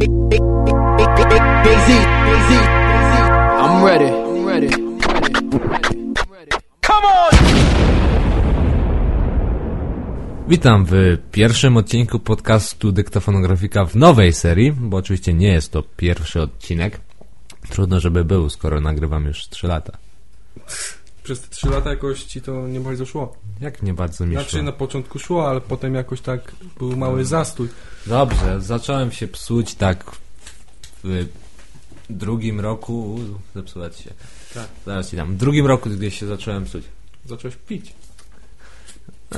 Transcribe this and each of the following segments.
I'm ready. I'm ready. I'm ready. I'm ready. Come on! Witam w pierwszym odcinku podcastu Dyktofonografika w nowej serii, bo oczywiście nie jest to pierwszy odcinek. Trudno, żeby był, skoro nagrywam już 3 lata. Przez te 3 lata jakoś ci to nie bardzo szło. Jak nie bardzo mi Znaczy szło. na początku szło, ale potem jakoś tak był mały zastój. Dobrze, zacząłem się psuć tak w drugim roku. U, Zepsuwać się. Tak. Zaraz ci dam. W drugim roku gdzieś się zacząłem psuć. Zacząłeś pić.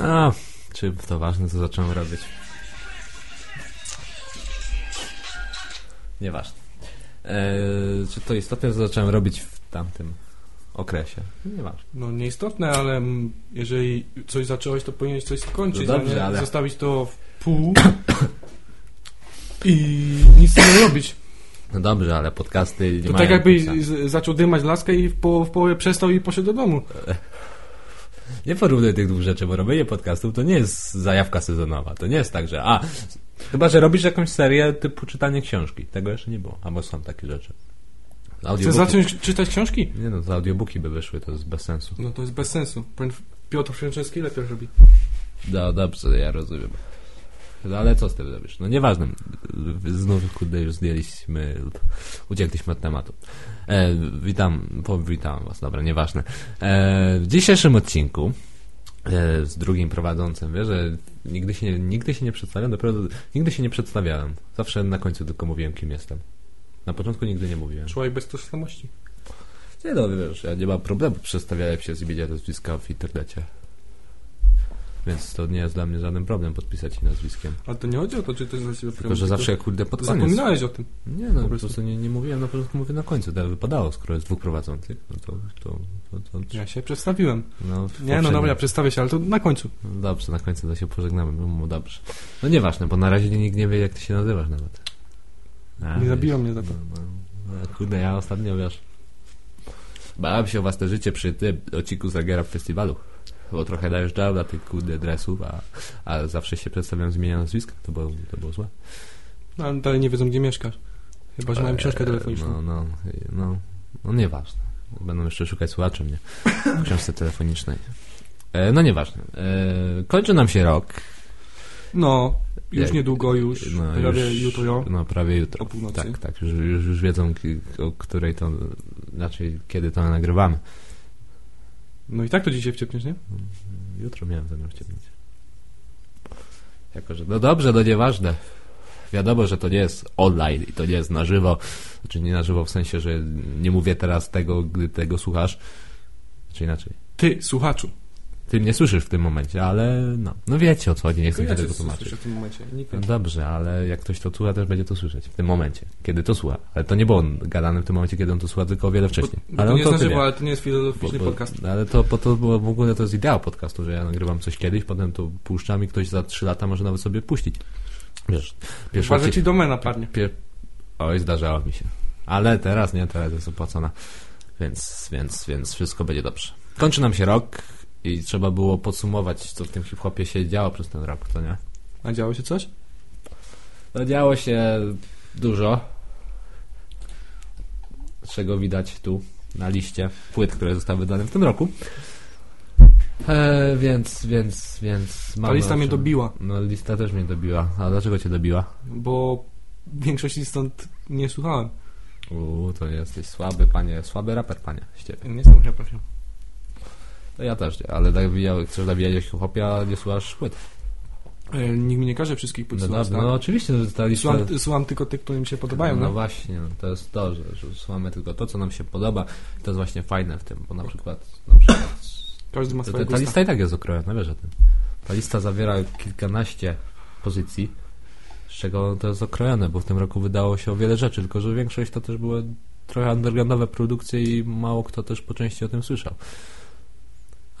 A, czy to ważne, co zacząłem robić? Nieważne. Eee, czy to istotne, co zacząłem robić w tamtym okresie? Nieważne. No nieistotne, ale jeżeli coś zacząłeś, to powinieneś coś skończyć, No dobrze, a nie ale- zostawić to w pół i nic nie robić. No dobrze, ale podcasty nie To tak końca. z- zaczął dymać laskę i w, po, w połowie przestał i poszedł do domu. Nie porównuj tych dwóch rzeczy, bo robienie podcastów to nie jest zajawka sezonowa. To nie jest tak, że a, chyba, że robisz jakąś serię typu czytanie książki. Tego jeszcze nie było. Albo są takie rzeczy. Chcesz Audiobooki. zacząć czytać książki? Nie no, za audiobooki by wyszły, to jest bez sensu. No to jest bez sensu. Piotr Franceski lepiej robi. No dobrze, ja rozumiem. No ale co z tym zrobisz? No nieważne. Znów kurde już zdjęliśmy, uciekliśmy od tematu. E, witam, po, witam was, dobra, nieważne. E, w dzisiejszym odcinku e, z drugim prowadzącym, wiesz, że nigdy się, nigdy się nie przedstawiam, dopiero nigdy się nie przedstawiałem. Zawsze na końcu tylko mówiłem, kim jestem. Na początku nigdy nie mówiłem. Człowiek bez tożsamości. Nie no, wiesz, ja nie mam problemu przedstawiania się z imienia nazwiska w internecie. Więc to nie jest dla mnie żaden problem podpisać się nazwiskiem. Ale to nie chodzi o to, czy to jest dla ciebie Tylko, że zawsze kurde pod koniec. Zapominałeś o tym. Nie no, Po po prostu. prostu nie, nie mówiłem na początku, mówię na końcu. Tak wypadało, skoro jest dwóch prowadzących. No to, to, to, to, Ja się przedstawiłem. no, Nie, no dobra, ja przedstawię się, ale to na końcu. No dobrze, na końcu to się pożegnamy. No, no dobrze. No nieważne, bo na razie nikt nie wie, jak ty się nazywasz nawet. A, Nie zabiło mnie za to. No, no, no, kurde, ja ostatnio, wiesz, bałem się o własne życie przy tym odcinku Zagera w festiwalu. Bo trochę najeżdżałem na tych kurde dresów, a, a zawsze się przedstawiam z imienia nazwiska. To było, to było złe. No, ale dalej nie wiedzą, gdzie mieszkasz. Chyba, że mają książkę Eee, telefoniczną. No, no, no, no nieważne. Będą jeszcze szukać słuchaczy mnie w książce telefonicznej. E, no nieważne. E, kończy nam się rok. No, już Jak- niedługo, już No, prawie już- jutro. No prawie jutro. O północy. Tak, tak. Już, już, wiedzą, o której to, znaczy kiedy to nagrywamy. No i tak to dzisiaj wciepniesz, nie? Jutro miałem zamiar wciągnąć. Jako, że no dobrze, no nieważne. Wiadomo, że to nie jest online i to nie jest na żywo. Znaczy nie na żywo w sensie, że nie mówię teraz tego, gdy tego słuchasz. Czy inaczej. Ty, słuchaczu. Ty mnie słyszysz w tym momencie, ale no, no wiecie o co chodzi, nie chcę ja tego tłumaczyć. w tym momencie. No nie. dobrze, ale jak ktoś to słucha, też będzie to słyszeć w tym momencie, kiedy to słucha. Ale to nie było gadane w tym momencie, kiedy on to słucha, tylko o wiele wcześniej. Bo, ale to nie to wie. ale to nie jest filozoficzny Bo- bo- podcast. Ale to, bo to bo w ogóle to jest ideał podcastu, że ja nagrywam coś kiedyś, potem to puszczam i ktoś za 3 lata może nawet sobie puścić. Wiesz, pierwszy Chyba, ci domena padnie. Pier... Oj, zdarzało mi się. Ale teraz nie, teraz jest opłacona. Więc, więc, więc wszystko będzie dobrze. Kończy nam się rok i trzeba było podsumować, co w tym hip-hopie się działo przez ten rok, to nie? A działo się coś? No działo się dużo, czego widać tu na liście płyt, które zostały wydane w tym roku. E, więc, więc, więc... Ta lista mnie dobiła, No lista też mnie dobiła. A dlaczego cię dobiła? bo większości stąd nie słuchałem. Uuu, to jesteś słaby, panie, słaby raper, panie, z ciebie. Nie jestem raperem. No ja też nie, ale nawijał, chcesz nawijać hip-hopie, a nie słuchasz płyt. E, Nikt mi nie każe wszystkich płyt No, słuchać, dobra, tak? no oczywiście, że ta lista... Słucham, słucham tylko tych, które mi się podobają, no, no. właśnie, no, to jest to, że, że słuchamy tylko to, co nam się podoba. To jest właśnie fajne w tym, bo na przykład, na przykład Każdy ma ta, swoje ta gusta. lista i tak jest okrojona, wiesz o tym. Ta lista zawiera kilkanaście pozycji, z czego to jest okrojone, bo w tym roku wydało się o wiele rzeczy, tylko że większość to też były trochę undergroundowe produkcje i mało kto też po części o tym słyszał.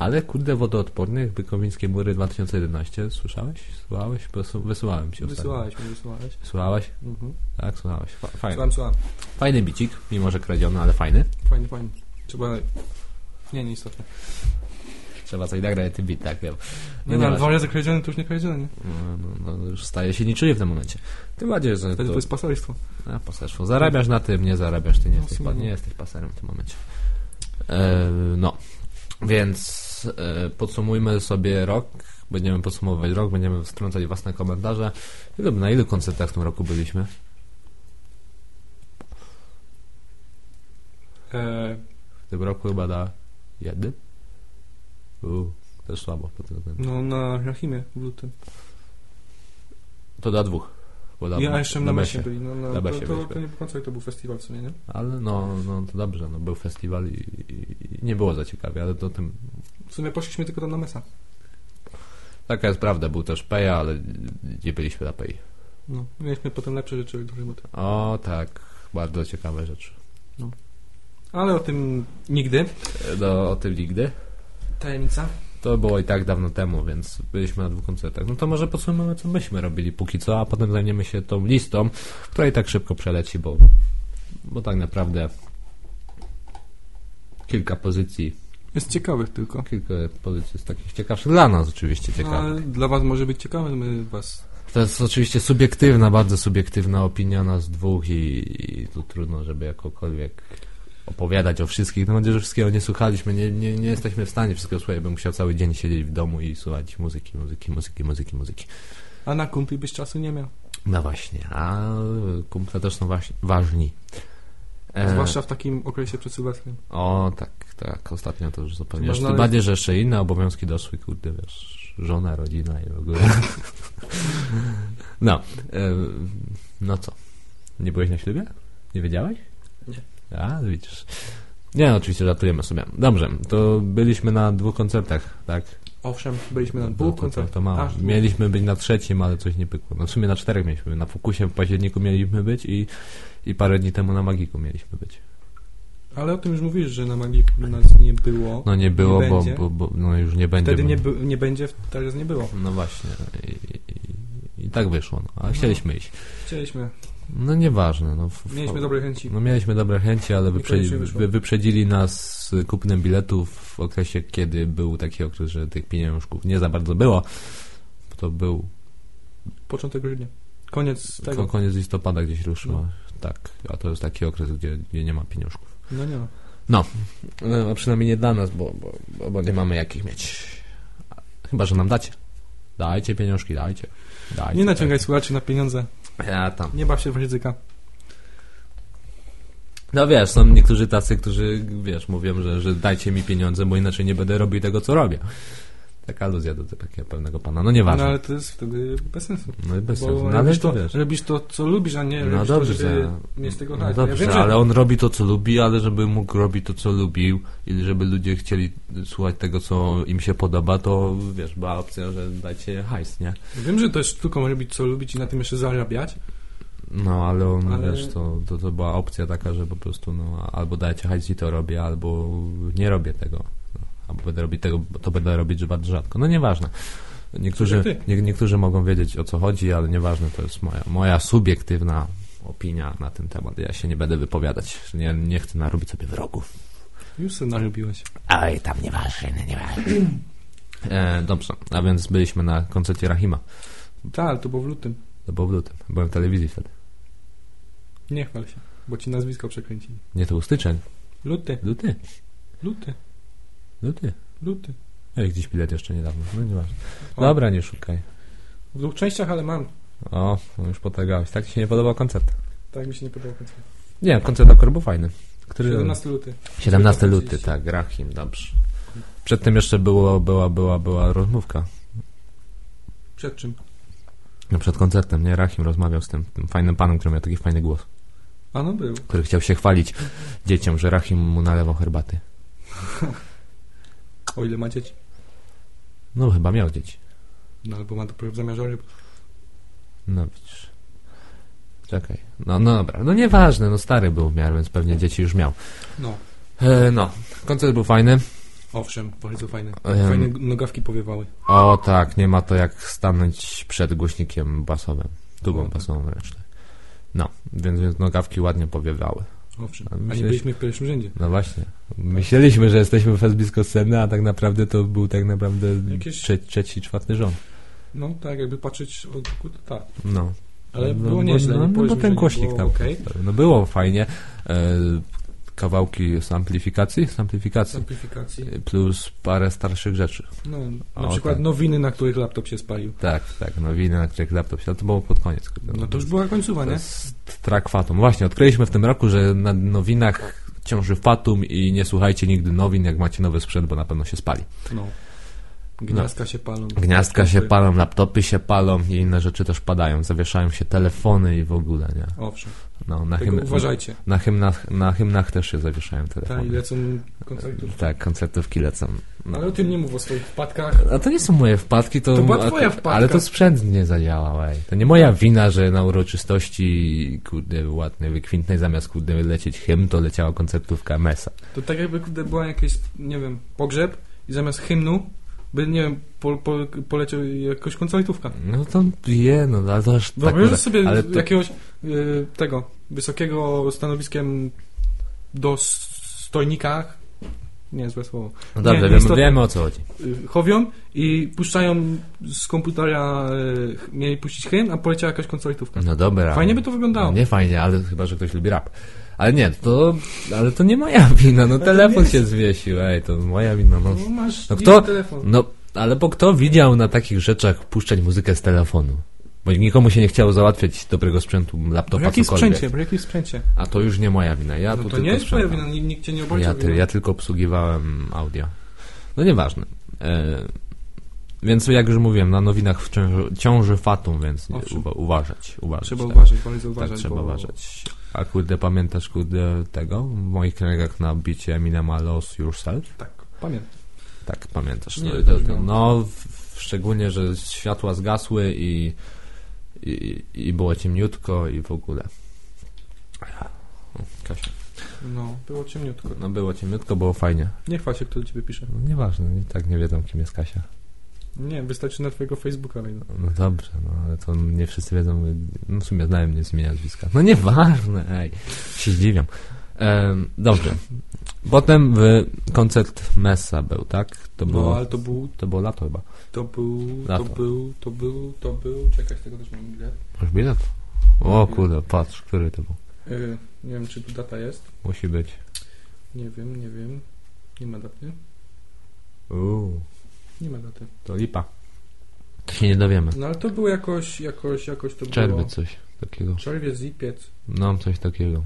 Ale kurde, wodoodporny, Bykowińskie Mury 2011, słyszałeś? Słuchałeś? Wysyłałem ci ostatnio. Wysłuchałeś mnie, wysłuchałeś. Słuchałeś? Mhm. Tak, słuchałeś. Fa- Fajny. Słucham, słucham. Fajny bicik, mimo że kradziony, ale fajny. Fajnie, fajnie. Trzeba... Nie, nieistotne. Trzeba coś nagrać tym bit, tak wiem. Nie, no, ale dwa razy kradziony to już nie kradziony, nie? No, no, no, już staje się niczyje w tym momencie. Tym bardziej, że Wtedy to, to jest paserstwo. a, paserstwo. Zarabiasz na tym, nie zarabiasz, ty nie, No, jesteś, pa, no. nie jesteś paserem w tym momencie. E, no, więc e, podsumujmy sobie rok. Będziemy podsumowywać rok, będziemy wtrącać własne komentarze. Na ilu koncertach w tym roku byliśmy? E, W tym roku chyba na jednym? U, też słabo. no na Rahimie w lutym. To na dwóch. Bo na, I a jeszcze na Mesie. Byli. No, no, Na to, Mesie to, to nie po końcu to był festiwal, co nie, nie? Ale no, no to dobrze, no, był festiwal i, i, i nie było za ciekawie, ale to tym... W sumie poszliśmy tylko tam na Mesa. Taka jest prawda, był też Peja, ale nie byliśmy na Pei. No, mieliśmy potem lepsze rzeczy do roboty. O tak, bardzo ciekawe rzeczy. Ale o tym nigdy. No, o tym nigdy. Tajemnica. To było i tak dawno temu, więc byliśmy na dwóch koncertach. No to może podsumujemy, co myśmy robili póki co, a potem zajmiemy się tą listą, która i tak szybko przeleci, bo, bo tak naprawdę kilka pozycji, Jest ciekawych tylko. kilka pozycji jest takich ciekawszych dla nas oczywiście No, ciekawych. ale dla was może być ciekawe, my was... To jest oczywiście subiektywna, bardzo subiektywna opinia nas dwóch i, i tu trudno, żeby jakokolwiek opowiadać o wszystkich. No będzie, że wszystkiego nie słuchaliśmy, nie, nie, nie jesteśmy w stanie wszystkiego słuchać, bym musiał cały dzień siedzieć w domu i słuchać muzyki, muzyki, muzyki, muzyki, muzyki. A na kumpli byś czasu nie miał. No właśnie, a kumple też są waś, ważni. E, Zwłaszcza w takim okresie przed Sylwestrem. O, tak, tak, ostatnio to już zupełnie. Można Tym bardziej, że jeszcze inne obowiązki doszły, kurde, wiesz, żona, rodzina i w ogóle. no, e, no co? Nie byłeś na ślubie? Nie wiedziałeś? Nie. A, widzisz. Nie, no, oczywiście żartujemy sobie. Dobrze, to byliśmy na dwóch koncertach, tak? Owszem, byliśmy na To- dwóch to, to, koncertach. to mało. Aż dwóch. Mieliśmy być na trzecim, ale coś nie pykło. No w sumie na czterech mieliśmy. Na Fokusie w październiku mieliśmy być i, i parę dni temu na Magiku mieliśmy być. Ale o tym już mówisz, że na Magiku nas nie było. No nie było, Nie bo, bo, bo no już nie będzie. Wtedy nie, nie będzie, teraz nie było. No właśnie. I, i, i tak wyszło, no. Ale No. chcieliśmy iść. Chcieliśmy. No nieważne. No, f- Mieliśmy dobre chęci. No mieliśmy dobre chęci, ale wyprzedzi, wy, wyprzedzili nas z kupnem biletów w okresie, kiedy był taki okres, że tych pieniążków nie za bardzo było. To był Początek grudnia. Koniec ko- tego. koniec listopada gdzieś ruszyło. No. Tak, a to jest taki okres, gdzie, gdzie nie ma pieniążków. No nie ma. No, a przynajmniej nie dla nas, bo, bo, bo, bo nie mamy jakich mieć. Chyba, że nam dacie. Dajcie pieniążki, dajcie. dajcie Nie naciągaj dajcie. słuchaczy na pieniądze. Ja tam. Nie baw się w ryzyka. No wiesz, są niektórzy tacy, którzy, wiesz, mówią, że, że dajcie mi pieniądze, bo inaczej nie będę robił tego, co robię. Taka aluzja do takiego pewnego pana. No No nieważne. ale to jest wtedy bez sensu. No i bez sensu. No, ale robisz, to wiesz. robisz to, co lubisz, a nie No robisz dobrze, to, żeby mieć z tego no hajs. dobrze ja wiem, ale on robi to, co lubi, ale żeby mógł robić to, co lubił i żeby ludzie chcieli słuchać tego, co im się podoba, to wiesz, była opcja, że dajcie hajs, nie? wiem, że to jest sztuką robić, co lubić i na tym jeszcze zarabiać. No, ale on, Ale- wiesz, to, to, to była opcja taka, że po prostu, no, albo dajcie hajs i to robię, albo nie robię tego. Będę robić tego, to będę robić bardzo rzadko. No, nieważne. Niektórzy, nie, niektórzy mogą wiedzieć, o co chodzi, ale nieważne, to jest moja, moja subiektywna opinia na ten temat. Ja się nie będę wypowiadać. Nie, nie chcę narobić sobie wrogów. Już sobie narobiłeś. Oj, tam nieważne, nieważne. E, dobrze, a więc byliśmy na koncercie Rahima. Tak, ale to było w lutym. To było w lutym. Byłem w telewizji wtedy. Nie chwal się, bo ci nazwisko przekręcili. Nie, to był styczeń. Luty, Luty. luty, Luty. luty. Ej, gdzieś bilet jeszcze niedawno. No nieważne. O, Dobra, nie szukaj. W dwóch częściach, ale mam. O, no już potargałeś. Tak ci się nie podobał koncert? Tak mi się nie podobał koncert. Nie, koncert akurat był fajny. Który... 17 luty. 17 luty, tak, Rahim, dobrze. Przed tym jeszcze było, była, była, była rozmówka. Przed czym? No przed koncertem, nie? Rahim rozmawiał z tym, tym fajnym panem, który miał taki fajny głos. A no był. Który chciał się chwalić dzieciom, że Rahim mu nalewał herbaty. O ile ma dzieci. No chyba miał dzieci. No albo ma dopiero w zamiarze ryb. No widzisz. Czekaj. No, no dobra. No nieważne, no stary był w miarę, więc pewnie dzieci już miał. No. E, no, koncert był fajny. Owszem, bardzo fajne. Em. Fajne nogawki powiewały. O tak, nie ma to jak stanąć przed głośnikiem basowym. Tubą O, tak. basową wręcz. No, więc, więc nogawki ładnie powiewały. Owszem. A A nie byliśmy w pierwszym rzędzie. No właśnie. Myśleliśmy, że jesteśmy fest blisko sceny, a tak naprawdę to był tak naprawdę Jakieś- trze- trzeci, czwarty rząd. No tak, jakby patrzeć od to tak. No. Ale no, było bo- nieźle, No, nie no, powiedzmy, ten było tam. okej. No było fajnie. E, kawałki z amplifikacji, z amplifikacji. Amplifikacji. Plus parę starszych rzeczy. No, na O, przykład tak. nowiny, na których laptop się spalił. Tak, tak, nowiny na których laptop się, to było pod koniec. No to już była końcowa, nie? track Fatum. Właśnie, odkryliśmy w tym roku, że na nowinach ciąży Fatum i nie słuchajcie nigdy nowin, jak macie nowy sprzęt, bo na pewno się spali. No. Gniazdka się palą. Gniazdka się Laptopy. palą, laptopy się palą i inne rzeczy też padają. Zawieszają się telefony i w ogóle, nie? Owszem. No, na, hymn, uważajcie. na, hymnach, na hymnach też się zawieszają Tak, i telefony. lecą koncertów. Tak, koncertówki lecą. No. Ale o tym nie mów, o swoich wpadkach. A to nie są moje wpadki, to... To była twoja wpadka. Ale to sprzęt nie zadziałał, ej. To nie moja wina, że na uroczystości, kurde, ładnej, wykwintnej, zamiast, kurde, lecieć hymn, to leciała koncertówka Mesa. To tak jakby kurde, była jakieś, nie wiem, pogrzeb i zamiast hymnu by, nie wiem, po, po, poleciał jakaś koncertówka. No to je, no, ale to aż tak... Wyobrażasz sobie ale to, jakiegoś y, tego wysokiego stanowiskiem do s- stojnika, nie, złe słowo, no dobrze, nie, wiemy, wiemy o co chodzi. y, chowią i puszczają z komputera, y, mieli puścić hymn, a poleciała jakaś koncertówka. No dobra. Fajnie by to wyglądało. No, nie fajnie, ale chyba, że ktoś lubi rap. Ale nie, to, ale to nie moja wina, no telefon się zwiesił, ej, to moja wina, no. No, masz no, kto- telefon. No, ale bo kto widział na takich rzeczach puszczać muzykę z telefonu? Bo nikomu się nie chciało załatwiać dobrego sprzętu, laptopa, cokolwiek. sprzęcie, w jakim sprzęcie? A to już nie moja wina, ja no to nie jest sprzątam. wina, nikt, cię nie obarczył. Ja, ty, ja tylko obsługiwałem audio. No nieważne. E, więc jak już mówiłem, na nowinach ciąży, ciąży fatum, więc nie, uwa, uważać, uważać. Trzeba tak. uważać, bardzo uważać. Tak, trzeba bo... uważać. A kurde, pamiętasz kurde tego? W moich kręgach na bicie Eminema Lost Yourself? Tak, pamiętam. Tak, pamiętasz. Nie, No, i to to, no w, szczególnie, że światła zgasły i, i, i było ciemniutko i w ogóle. Kasia. No, było ciemniutko. No było ciemniutko, było fajnie. Nie chwal się, kto do ciebie pisze. No, nieważne, i tak nie wiedzą, kim jest Kasia. Nie, wystarczy na twojego Facebooka wejdę. No dobrze, no ale to nie wszyscy wiedzą, no w sumie znają mnie z imienia nazwiska. No nieważne, ej, się zdziwiam. Dobrze. Potem w koncert Messa był, tak? To No, było, ale to był, to było lato chyba. To był, to był, to był, to był, czekaj, z tego też mam bilet. Masz bilet? O kurde, patrz, który to był. Yy, nie wiem, czy tu data jest. Musi być. Nie wiem, nie wiem. Nie ma daty. Uuu, Nie ma daty. to lipa. To się nie dowiemy. No ale to było jakoś, jakoś, jakoś to Czerwiec było. coś takiego. Czerwiec, lipiec. No, coś takiego.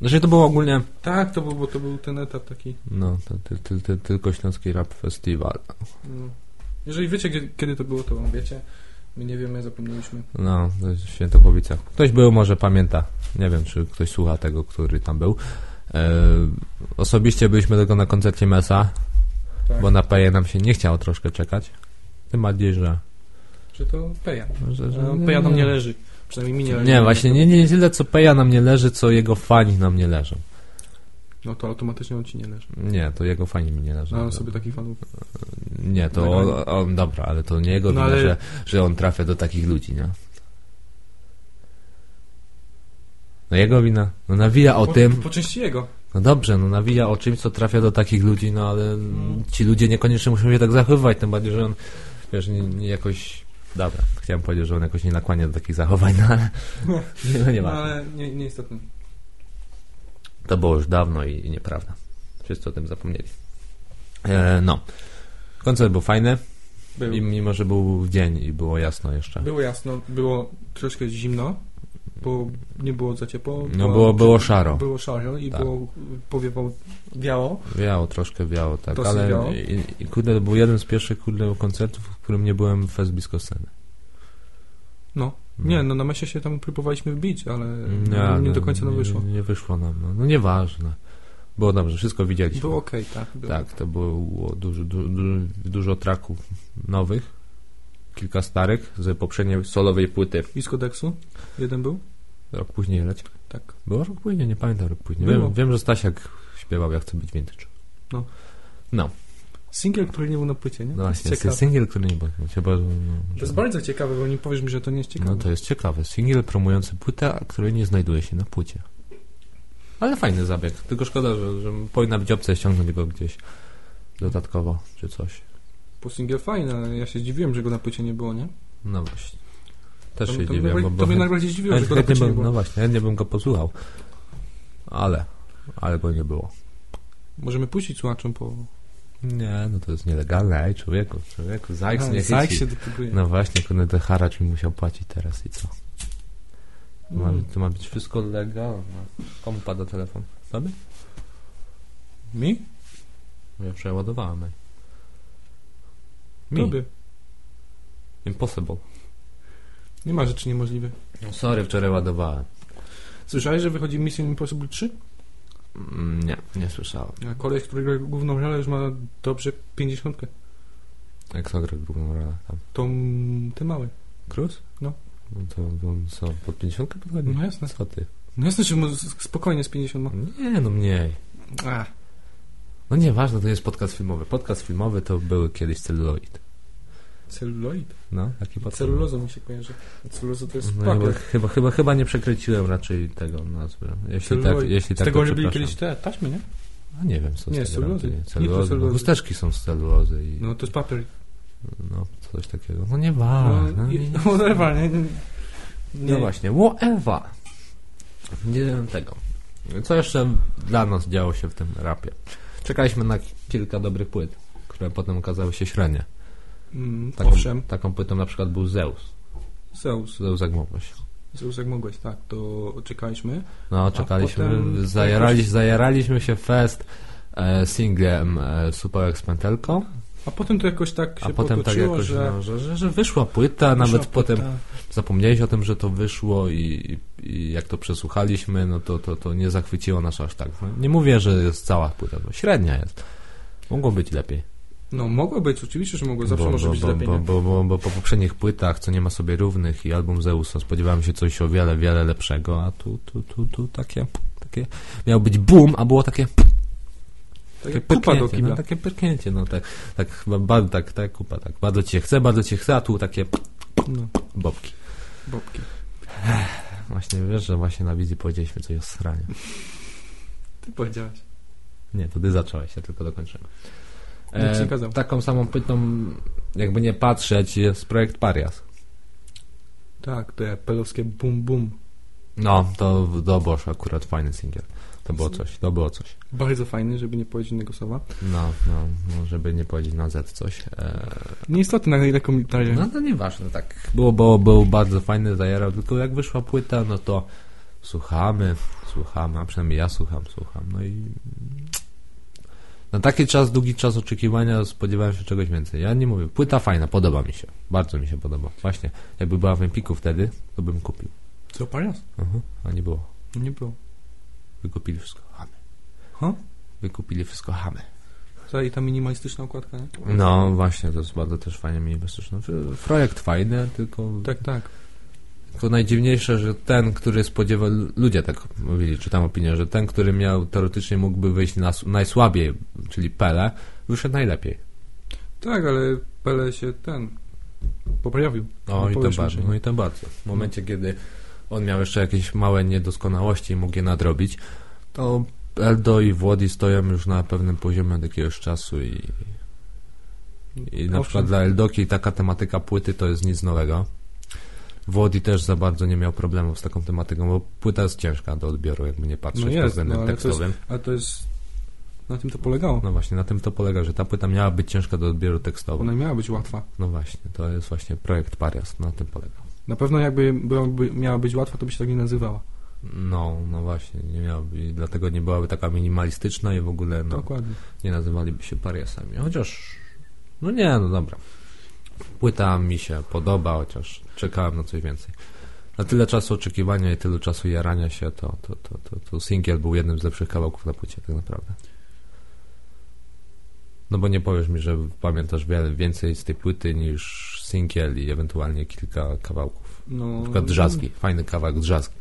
Znaczy to było ogólnie, Tak, to był, bo to był ten etap taki. no, to, ty, ty, ty, tylko Śląski Rap Festival. No. Jeżeli wiecie, kiedy, to było, to wam wiecie. My nie wiemy, zapomnieliśmy. No, w Świętokowicach. Ktoś był, może pamięta. Nie wiem, czy ktoś słucha tego, który tam był. E, osobiście byliśmy tylko na koncercie Mesa, Tak. bo na Peje nam się nie chciało troszkę czekać. Tym bardziej, że... Że to Peja. że, że A Peja nam nie leży. Przynajmniej mi nie leży. Nie, właśnie nie, nie tyle co Peja nam nie leży, co jego fani nam nie leżą. No to automatycznie on ci nie leży. Nie, to jego fani mi nie leżą. No, on sobie takich fanów. Nie, to on, on, dobra, ale to nie jego No, wina, ale- że, że on trafia do takich ludzi, nie? No jego wina. No nawija o po, tym, Po części jego. no dobrze, no nawija o czymś, co trafia do takich ludzi, no ale Mm. ci ludzie niekoniecznie muszą się tak zachowywać, tym bardziej, że on, wiesz, nie, nie jakoś, dobra, chciałem powiedzieć, że on jakoś nie nakłania do takich zachowań, no ale nie, no nie No, ma. ale nie, nieistotne. To było już dawno i, i nieprawda. Wszyscy o tym zapomnieli. E, no. Koncert był fajny, Był. i mimo, że był w dzień i było jasno jeszcze. Było jasno, było troszkę zimno, bo nie było za ciepło. No było, było szaro. Było szaro i Tak. było, powiewał, wiało. Wiało, troszkę wiało, tak, Dosyć ale i, i kurde, to był jeden z pierwszych kurde koncertów, w którym nie byłem fest blisko sceny. No. Nie, no na mesie się tam próbowaliśmy wbić, ale Nie, nie, nie no, do końca nam wyszło. Nie, nie wyszło nam, no, no nieważne. Było dobrze, wszystko widzieliśmy. Było okej, tak. Było. Tak, to było dużo, dużo, dużo traków nowych, kilka starych z poprzedniej solowej płyty. I z kodeksu? Jeden był? Rok później leciał. Tak. Było rok później, nie pamiętam rok później. Było. Wiem, wiem, że Stasiak śpiewał, jak chce być vintage. No. No, Singiel, który nie był na płycie, nie? no To jest właśnie, jest ciekawe. singiel, który nie był. Chyba, no, To jest bardzo ciekawe, bo nie powiesz mi, że to nie jest ciekawe. No to jest ciekawe. Singiel promujący płytę, a który nie znajduje się na płycie. Ale fajny zabieg. Tylko szkoda, że, że powinna być opcja ściągnąć go gdzieś dodatkowo, czy coś. Po single fajne, ale ja się zdziwiłem, że go na płycie nie było, nie? No właśnie. Też To, się to, dziwię, mnie, bo, bo to mnie najbardziej zdziwiło, że go na płycie nie bym, było. no właśnie, chętnie bym go posłuchał. Ale, ale go nie było. Możemy puścić słuchaczom po... Nie, no to jest nielegalne, ej człowieku, człowieku, Zajks nie chyci. się dopinguje. No właśnie, kurde, haracz mi musiał płacić teraz i co? To ma, Mm. to ma być wszystko legalne. Komu pada telefon? Sobie? Mi? Ja przeładowałem. ej. Mi. Tobie. Impossible. Nie ma rzeczy niemożliwych. No sorry, wczoraj ładowałem. Słyszałeś, że wychodzi Mission Impossible 3? Mm, nie, nie słyszałem. A koleś, który gra główną rolę już ma dobrze 50. Jak to gra główną rolę tam? To mm, te małe. Cruz? No. No to on co, pod 50 podchodzi? No jasne. Co ty? No jasne, że spokojnie z 50 ma. Nie, no mniej. A, No nieważne, to jest podcast filmowy. Podcast filmowy to były kiedyś celuloid. celuloid. No, taki podcast. Celulozą mi się kojarzy. Celuloza to jest No, papier. chyba, chyba, chyba nie przekręciłem raczej tego nazwy. Jeśli tak, jeśli Z tak tego przepraszam. kiedyś te taśmy, nie? A nie wiem, co Nie, z z tego celulozy. Nie, są z celulozy i No to jest papier. No, coś takiego. No No. No, nie, nie, no, whatever, nie, nie, no właśnie, whatever. Nie wiem tego. Co jeszcze dla nas działo się w tym rapie? Czekaliśmy na kilka dobrych płyt, które potem okazały się średnie. Mm, Taką, Owszem, taką płytą na przykład był Zeus. Zeus. Zeus jak mogłeś. Zeus jak mogłeś, tak, to czekaliśmy. No, czekaliśmy, potem- zajarali, zajaraliśmy się fest e, singlem e, Super Expentelką, A potem to jakoś tak się a potem tak jakoś, że... no, że, że, że wyszła płyta, nawet wyszła potem płyta. zapomniałeś o tym, że to wyszło i, i, jak to przesłuchaliśmy, no to, to, to nie zachwyciło nas aż tak. No, nie mówię, że jest cała płyta, bo średnia jest. Mogło być lepiej. No mogło być, oczywiście, że mogło, zawsze bo, może bo, być bo, lepiej, bo, bo, bo, bo po poprzednich płytach, co nie ma sobie równych i album Zeusa, spodziewałem się coś o wiele, wiele lepszego, a tu, tu, tu, tu takie, takie miał być boom, a było takie Tak takie kupa do kibla. no, takie pyrknięcie, no tak, tak chyba, ba, tak, tak, kupa, tak, bardzo cię chce, bardzo cię chce, a tu takie No, bobki. bobki. Właśnie, wiesz, że właśnie na wizji powiedzieliśmy coś o sraniu. Ty powiedziałeś. Nie, to ty zacząłeś, ja tylko dokończyłem. Kazał. taką samą płytą, jakby nie patrzeć, jest projekt Parias. Tak, te pelowskie bum bum. No, to, było akurat fajny singiel. To było coś, to było coś. Bardzo fajny, żeby nie powiedzieć innego słowa. No, no, no żeby nie powiedzieć na Z coś. E, Nieistotne na ile komentarze. no to nieważne, tak. Było, było, był bardzo fajny, zajarał, tylko jak wyszła płyta, no to słuchamy, słuchamy, a przynajmniej ja słucham, słucham. No i na taki czas, długi czas oczekiwania spodziewałem się czegoś więcej. Ja nie mówię, płyta fajna, podoba mi się. Bardzo mi się podoba. Właśnie, jakby była w Empiku wtedy, to bym kupił. Co, parias? Aha, a nie było. Nie było. Wykupili wszystko, chamy. Ha? Wykupili wszystko, chamy. Co, i ta minimalistyczna okładka, nie? No właśnie, to jest bardzo też fajnie minimalistyczne. Projekt fajny, tylko, Tak, tak. tylko najdziwniejsze, że ten, który spodziewał, ludzie tak mówili, czytam opinię, że ten, który miał teoretycznie mógłby wyjść nas, najsłabiej, czyli Pele, wyszedł najlepiej. Tak, ale Pele się ten poprawił. No, No, i to bardzo, no i to bardzo. W momencie, kiedy on miał jeszcze jakieś małe niedoskonałości i mógł je nadrobić, to Eldo i Włodi stoją już na pewnym poziomie od jakiegoś czasu i, i na Owszem. przykład dla Eldoki taka tematyka płyty to jest nic nowego. Włodi też za bardzo nie miał problemów z taką tematyką, bo płyta jest ciężka do odbioru, jakby nie patrzeć No pod jest, względem no, ale to jest- tekstowym. A to jest... Na tym to polegało. No właśnie, na tym to polega, że ta płyta miała być ciężka do odbioru tekstowego. Ona miała być łatwa. No właśnie, to jest właśnie projekt Parias, na tym polega. Na pewno jakby byłaby, miała być łatwa, to by się tak nie nazywała. No, no właśnie, nie miałaby, i dlatego nie byłaby taka minimalistyczna i w ogóle no, Dokładnie. nie nazywaliby się pariasami. Chociaż, no nie, no dobra. Płyta mi się podoba, chociaż czekałem na coś więcej. Na tyle czasu oczekiwania i tylu czasu jarania się, to, to, to, to, to singiel był jednym z lepszych kawałków na płycie, tak naprawdę. No bo nie powiesz mi, że pamiętasz wiele więcej z tej płyty niż singiel i ewentualnie kilka kawałków. No, Na przykład drzazgi, fajny kawałek drzazgi.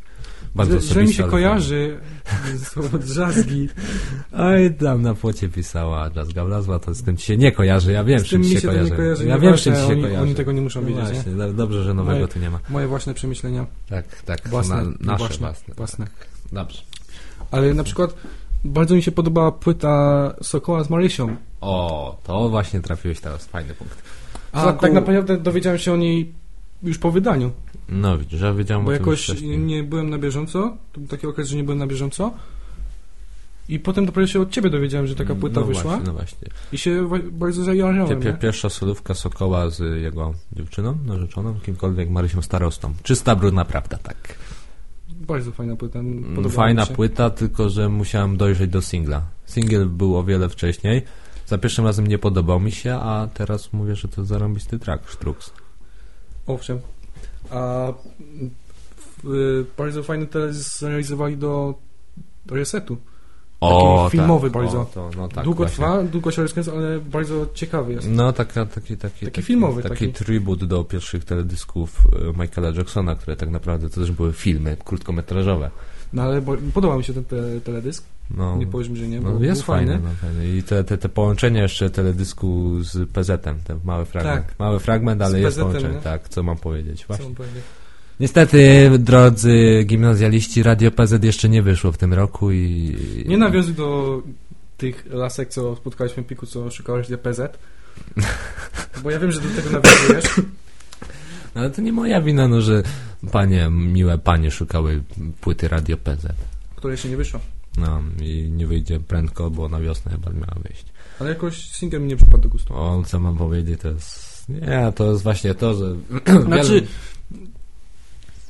Bardzo że, że mi się kojarzy słowo drzazgi. Oj, tam na płocie pisała Drzazga Wlazła, to z tym ci się nie kojarzy. Ja wiem, Z czym ci się się nie kojarzy. kojarzy. Ja nie wiem, czym ci się oni, kojarzy. oni tego nie muszą No wiedzieć, nie? właśnie, do- dobrze, że nowego Moje- tu nie ma. Moje własne przemyślenia. Tak, tak, Własne, na, nasze własne, własne. własne. Dobrze. Ale na przykład bardzo mi się podobała płyta Sokoła z Marysią. O, to właśnie trafiłeś teraz, fajny punkt. A Soku- tak naprawdę dowiedziałem się o niej już po wydaniu, No widzisz, ja wiedziałem bo jakoś nie byłem na bieżąco. To był taki okres, że nie byłem na bieżąco. I potem dopiero się od ciebie dowiedziałem, że taka płyta no wyszła Właśnie, no właśnie. i się bardzo zajarałem. Pier- Pierwsza solówka Sokoła z jego dziewczyną, narzeczoną, kimkolwiek, Marysią Starostą. Czysta, brudna prawda, tak. Bardzo fajna płyta. Mm, Fajna płyta, tylko że musiałem dojrzeć do singla. Singiel był o wiele wcześniej. Za pierwszym razem nie podobał mi się, a teraz mówię, że to zarąbisty track, Strux. Owszem. A w, y, bardzo fajny teledysk zrealizowali do, do resetu. Taki filmowy tak, bardzo. O, to, no tak, długo właśnie. trwa, długo się rozkręca, ale bardzo ciekawy jest. No, taka, taki, taki, taki, filmowy, taki, taki. tribut do pierwszych teledysków e, Michaela Jacksona, które tak naprawdę to też były filmy krótkometrażowe. No ale bo, podoba mi się ten te, teledysk. No, Nie powiesz mi, że nie, bo no był jest fajny. fajne. No, fajne. I te, te, te połączenie jeszcze teledysku z PZ-em, ten mały fragment. Tak. Mały fragment, ale Z jest połączenie. nie? Tak, co mam powiedzieć. Co Właśnie. on powiedział? Niestety, drodzy gimnazjaliści, Radio PZ jeszcze nie wyszło w tym roku i... Nie nawiązuj do tych lasek, co spotkaliśmy w piku, co szukałeś DPZ. Bo ja wiem, że do tego nawiązujesz. No, Ale to nie moja wina, no, że panie, miłe panie szukały płyty Radio PZ. które jeszcze nie wyszło. No i nie wyjdzie prędko, bo na wiosnę chyba miała wyjść. Ale jakoś single mi nie przypadł do gustu. O, co mam powiedzieć, to jest... Nie, to jest właśnie to, że... Znaczy,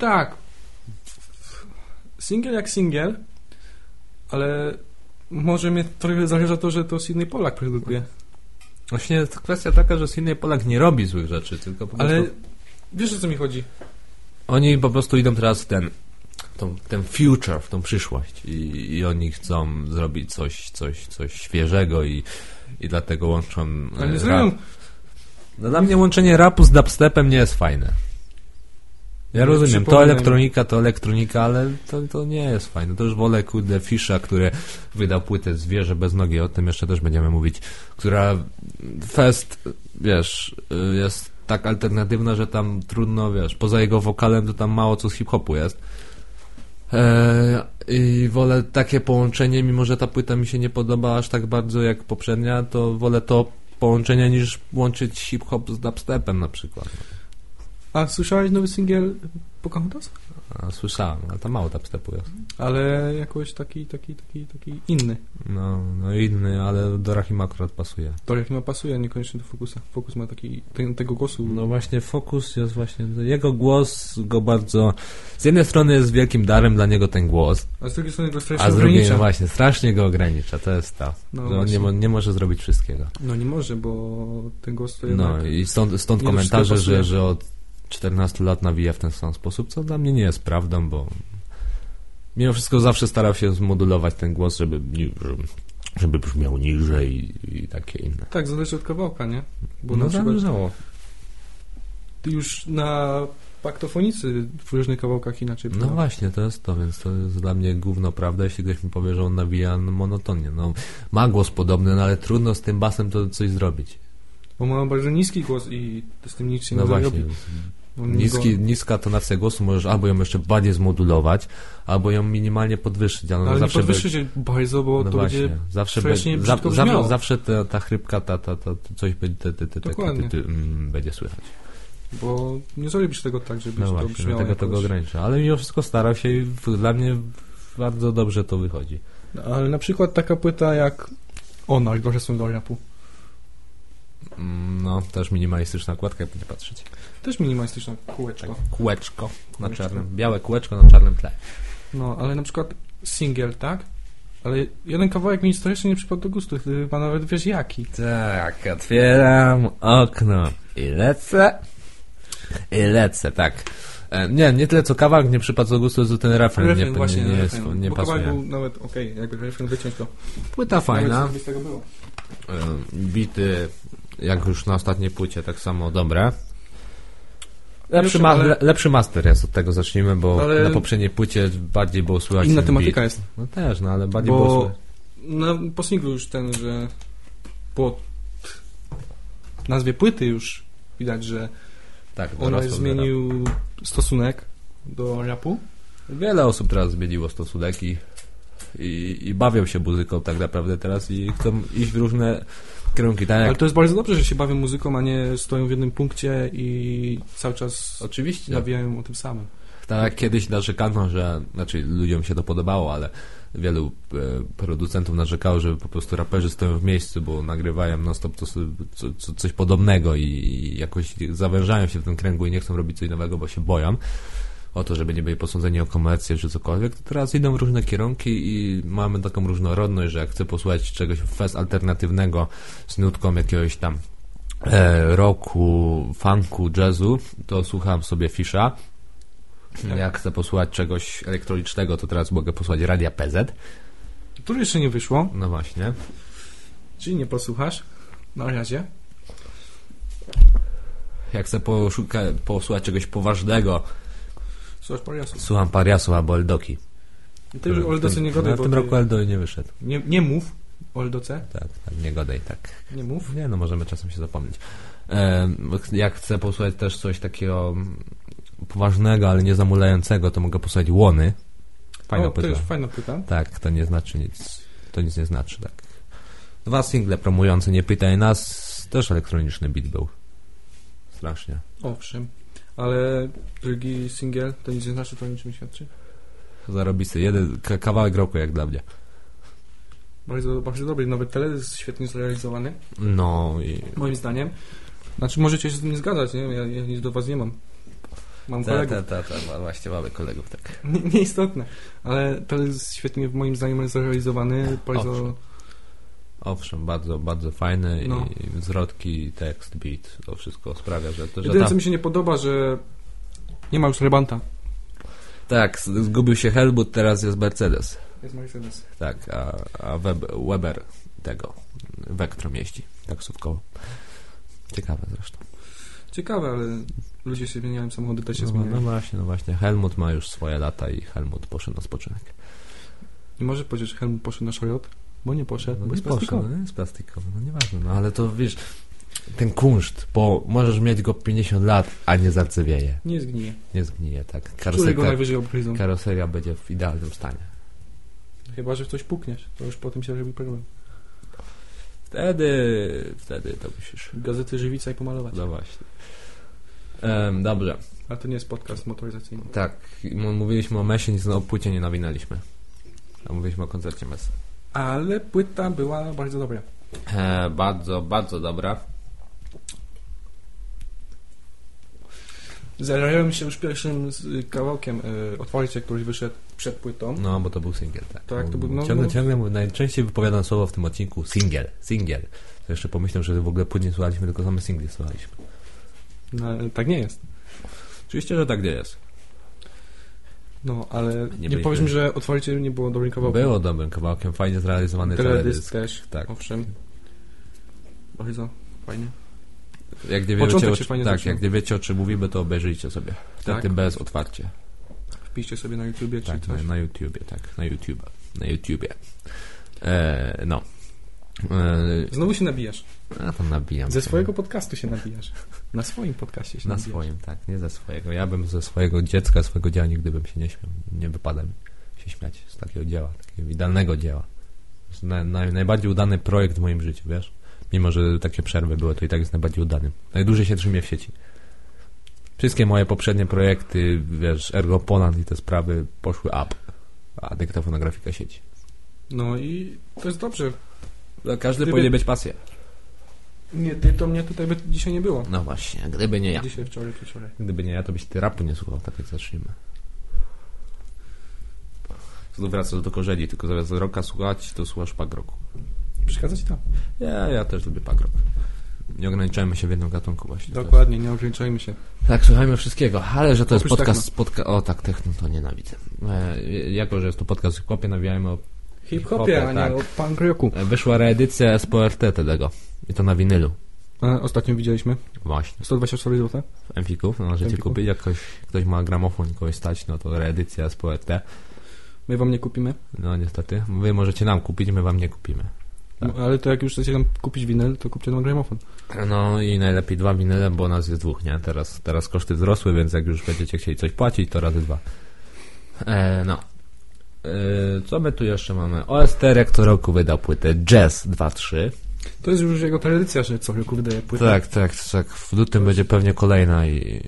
tak. Single jak single, ale może mnie trochę zależy to, że to Sydney Polak produkuje. Właśnie kwestia taka, że Sydney Polak nie robi złych rzeczy, tylko po Ale prostu... wiesz o co mi chodzi? Oni po prostu idą teraz w ten... Tą, ten future, w tą przyszłość i, i oni chcą zrobić coś, coś, coś świeżego i, i dlatego łączą... Ale nie zrobią. No dla mnie łączenie rapu z dubstepem nie jest fajne. Ja rozumiem, to elektronika, to elektronika, ale to, to nie jest fajne. To już wolę, kurde, Fisza, który wydał płytę Zwierzę bez nogi, o tym jeszcze też będziemy mówić, która fest, wiesz, jest tak alternatywna, że tam trudno, wiesz, poza jego wokalem to tam mało co z hip-hopu jest. Eee, I wolę takie połączenie, mimo że ta płyta mi się nie podoba aż tak bardzo jak poprzednia, to wolę to połączenie niż łączyć hip-hop z dubstepem na przykład. A słyszałeś nowy singiel Pocahontas? A, słyszałem, ale tam mało dubstepu jest. Ale jakoś taki, taki, taki, taki inny. No, no inny, ale do Rahima akurat pasuje. To jak ma pasuje, niekoniecznie do Fokusa. Fokus ma taki, ten, tego głosu. No właśnie Focus jest właśnie, jego głos go bardzo, z jednej strony jest wielkim darem dla niego ten głos, A z drugiej strony go strasznie a z drugiej ogranicza. no właśnie strasznie go ogranicza, to jest to, No że on nie, mo- nie może zrobić wszystkiego. No nie może, bo ten głos to No jednak... i stąd, stąd do komentarze, że, że od 14 lat nawija w ten sam sposób, co dla mnie nie jest prawdą, bo mimo wszystko zawsze starał się zmodulować ten głos, żeby, żeby, brzmiał niżej i, i takie inne. Tak, zależy od kawałka, nie? Bo no na przykład zależało. już na paktofonicy w różnych kawałkach inaczej No brzmiał. właśnie, to jest to, więc to jest dla mnie gówno prawda, jeśli ktoś mi powie, że on nawija monotonnie. No, ma głos podobny, no ale trudno z tym basem to coś zrobić. Bo ma bardzo niski głos i z tym nic się No nie właśnie, zrobi. Niski, niska tonacja głosu możesz albo ją jeszcze bardziej zmodulować, albo ją minimalnie podwyższyć, ale, Ale no nie zawsze podwyższyć bardzo, bo No to właśnie, będzie... zawsze, be, za, za, zawsze ta, ta chrypka, ta, ta, ta, coś będzie, te, te, te, mm, będzie słychać. Bo nie zrobisz tego tak, żeby No to właśnie, brzmiało dlatego to go jakoś. ogranicza. Ale mimo wszystko starał się i dla mnie bardzo dobrze to wychodzi. Ale na przykład taka płyta jak Ona, trochę są do rapu. Mm, No, też minimalistyczna kładka, jakby nie patrzeć. Też minimalistyczne kółeczko. Kółeczko na Kółeczko. czarnym, białe kółeczko na czarnym tle. No, ale na przykład singiel, tak? Ale jeden kawałek mi strasznie nie przypadł do gustu, chyba nawet wiesz jaki. Tak, otwieram okno i lecę. I lecę, tak. E, Nie, nie tyle co kawałek nie przypadł do gustu, co ten refren, Refren nie, właśnie, nie, nie, jest, refren. nie Bo kawałek pasuje. był nawet okej, jakby refren wyciąć to. Płyta fajna. E, Bity, jak już na ostatniej płycie, tak samo dobre. Lepszy, ma, ale- le, lepszy master jest, od tego zacznijmy, bo Ale- na poprzedniej płycie bardziej było słychać Inna tematyka beat. jest. No też, no ale bardziej Bo- było słychać. No, po singlu już ten, że po nazwie płyty już widać, że Tak, on zmienił stosunek do rapu. Wiele osób teraz zmieniło stosunek i i, i bawią się muzyką tak naprawdę teraz i chcą iść w różne kierunki. Tak Ale jak... to jest bardzo dobrze, że się bawią muzyką, a nie stoją w jednym punkcie i cały czas Oczywiście. nawijają o tym samym. Tak jak kiedyś narzekano, że, znaczy ludziom się to podobało, ale wielu e, producentów narzekało, że po prostu raperzy stoją w miejscu, bo nagrywają non stop to, co, co, coś podobnego i, i jakoś zawężają się w tym kręgu i nie chcą robić coś nowego, bo się boją o to, żeby nie byli posądzeni o komercję czy cokolwiek, to teraz idą w różne kierunki i mamy taką różnorodność, że jak chcę posłuchać czegoś fest alternatywnego z nutką jakiegoś tam e, rocku, funku, jazzu, to słucham sobie Fisza. Tak. Jak chcę posłuchać czegoś elektronicznego, to teraz mogę posłuchać Radia PZ. Tu jeszcze nie wyszło, No właśnie. czyli nie posłuchasz. Na razie. Jak chcę poszuka, posłuchać czegoś poważnego, Słuchasz pariasu. słucham Pariasu albo Eldoki. Ty już o Eldoce nie W tym, w roku Eldo nie wyszedł. nie, nie mów o Eldoce. Tak, tak, nie godaj, tak. Nie mów. Nie, no możemy czasem się zapomnieć. E, jak chcę posłuchać też coś takiego poważnego, ale nie zamulającego, to mogę posłuchać Łony. Fajna o, to płyta. już fajna płyta. Tak, to nie znaczy nic. To nic nie znaczy, tak. Dwa single promujące Nie Pytaj Nas, też elektroniczny beat był. Strasznie. Owszem. Ale drugi singiel to nic nie znaczy, to niczym świadczy. Zarobisty. Jeden ka- kawałek roku jak dla mnie. Bardzo, bardzo dobry. Nawet teledysk świetnie zrealizowany. No i... Moim zdaniem. Znaczy możecie się z tym nie zgadzać, nie? Ja, ja nic do was nie mam. Mam Ta, kolegów. ta, ta, ta, właśnie mamy kolegów, tak. Nie, nieistotne. Ale teledysk świetnie moim zdaniem zrealizowany. Bardzo... Owszem. Owszem, bardzo, bardzo fajny No. i zwrotki, tekst, beat, to wszystko sprawia, że to, że Jedyne ta... co mi się nie podoba, że nie ma już Rebanta. Tak, zgubił się Helmut, teraz jest Mercedes. Jest Mercedes. Tak, a, a Web, Weber tego, Vectrom jeździ, taksówkowo. Ciekawe zresztą. Ciekawe, ale ludzie się zmieniają, samochody też się No, zmieniają. no właśnie, no właśnie. Helmut ma już swoje lata i Helmut poszedł na spoczynek. Nie może powiedzieć, że Helmut poszedł na szojot? Bo nie poszedł, No bo nie jest poszedł, plastikowy. no jest plastikowy, no nieważne, no ale to wiesz, ten kunszt, bo możesz mieć go 50 lat, a nie zardzewieje, Nie zgnije. nie zgnije, tak. Karoseria, najwyżej obgryzą. karoseria będzie w idealnym stanie. Chyba, że w coś pukniesz. To już potem się robi problem. Wtedy, wtedy to musisz, Gazety Żywica i pomalować. no właśnie. Em, dobrze, Ale to nie jest podcast motoryzacyjny. tak, mówiliśmy o Mesie, nic o płycie nie nawinęliśmy. A mówiliśmy o koncercie Mesy. Ale płyta była bardzo dobra. E, bardzo, bardzo dobra. Zajrzałem się już pierwszym kawałkiem y, otwarcia, który wyszedł przed płytą. No, bo to był singiel, tak. Tak, to był- no, ciągle, no. ciągle najczęściej wypowiadam słowo w tym odcinku singiel, singiel. To jeszcze pomyślę, że w ogóle płyt nie słuchaliśmy, tylko same single słuchaliśmy. No, ale tak nie jest. Oczywiście, że tak nie jest. No, ale nie, byliśmy- powiesz mi, że otwarcie nie było dobrym kawałkiem. Było dobrym kawałkiem, fajnie zrealizowany Teledysk teledysk. też, Tak. owszem. Bardzo fajnie. Jak nie wiecie, o, tak, jak nie wiecie o czym mówimy, to obejrzyjcie sobie. Wtedy Tak. bez otwarcia. Wpiszcie sobie na YouTubie czy Tak, na, coś. na YouTubie, tak, na YouTube. Na YouTubie. E, no. E, Znowu się nabijasz. a tam nabijam. Ze swojego podcastu się nabijasz. Na swoim podcaście się Na swoim, tak, nie ze swojego. Ja bym ze swojego dziecka, swojego dzieła nigdy bym się nie śmiał. Nie wypada mi się śmiać z takiego dzieła, takiego idealnego dzieła. Na, naj, najbardziej udany projekt w moim życiu, wiesz? Mimo, że takie przerwy były, to i tak jest najbardziej udany. Najdłużej się trzymie w sieci. Wszystkie moje poprzednie projekty, wiesz, Ergo Ponad i te sprawy poszły up. A dyktafonografika sieci. No i to jest dobrze. Każdy Gdyby- powinien mieć pasję. Nie, ty, to mnie tutaj by dzisiaj nie było. No właśnie, gdyby nie ja. Dzisiaj, wczoraj, wczoraj. Gdyby nie ja, to byś ty rapu nie słuchał, tak jak zaczniemy. Znów wracasz do korzeni, tylko zamiast roka słuchać, to słuchasz punk roku. Przeszkadza ci to? Ja, ja też lubię punk rock. Nie ograniczajmy się w jednym gatunku właśnie. Dokładnie, nie ograniczajmy się. jest- Tak, słuchajmy wszystkiego, ale że to jest Oprócz podcast... Podca- o tak, techno to nienawidzę. E, jako, że jest to podcast w hip-hopie, nawijajmy o... Hip-hopie, a nie tak. o punk rocku. E, Wyszła reedycja SPRT tego. I to na winylu. A ostatnio widzieliśmy. Właśnie. 124 zł. W Emfików, no, możecie Empiku. kupić. Jak ktoś, ktoś ma gramofon i kogoś stać, no to reedycja SPRT. My wam nie kupimy. No niestety. Wy możecie nam kupić, my wam nie kupimy. Tak. No, ale to jak już chcecie nam kupić winyl, to kupcie nam gramofon. No i najlepiej dwa winyle, bo nas jest dwóch, nie? Teraz, teraz koszty wzrosły, więc jak już będziecie chcieli coś płacić, to razy dwa. E, no. Yy, co my tu jeszcze mamy? OSTR co roku wydał płytę Jazz 2.3. To jest już jego tradycja, że co roku wydaje płytę. Tak, tak, tak. W lutym będzie pewnie kolejna i...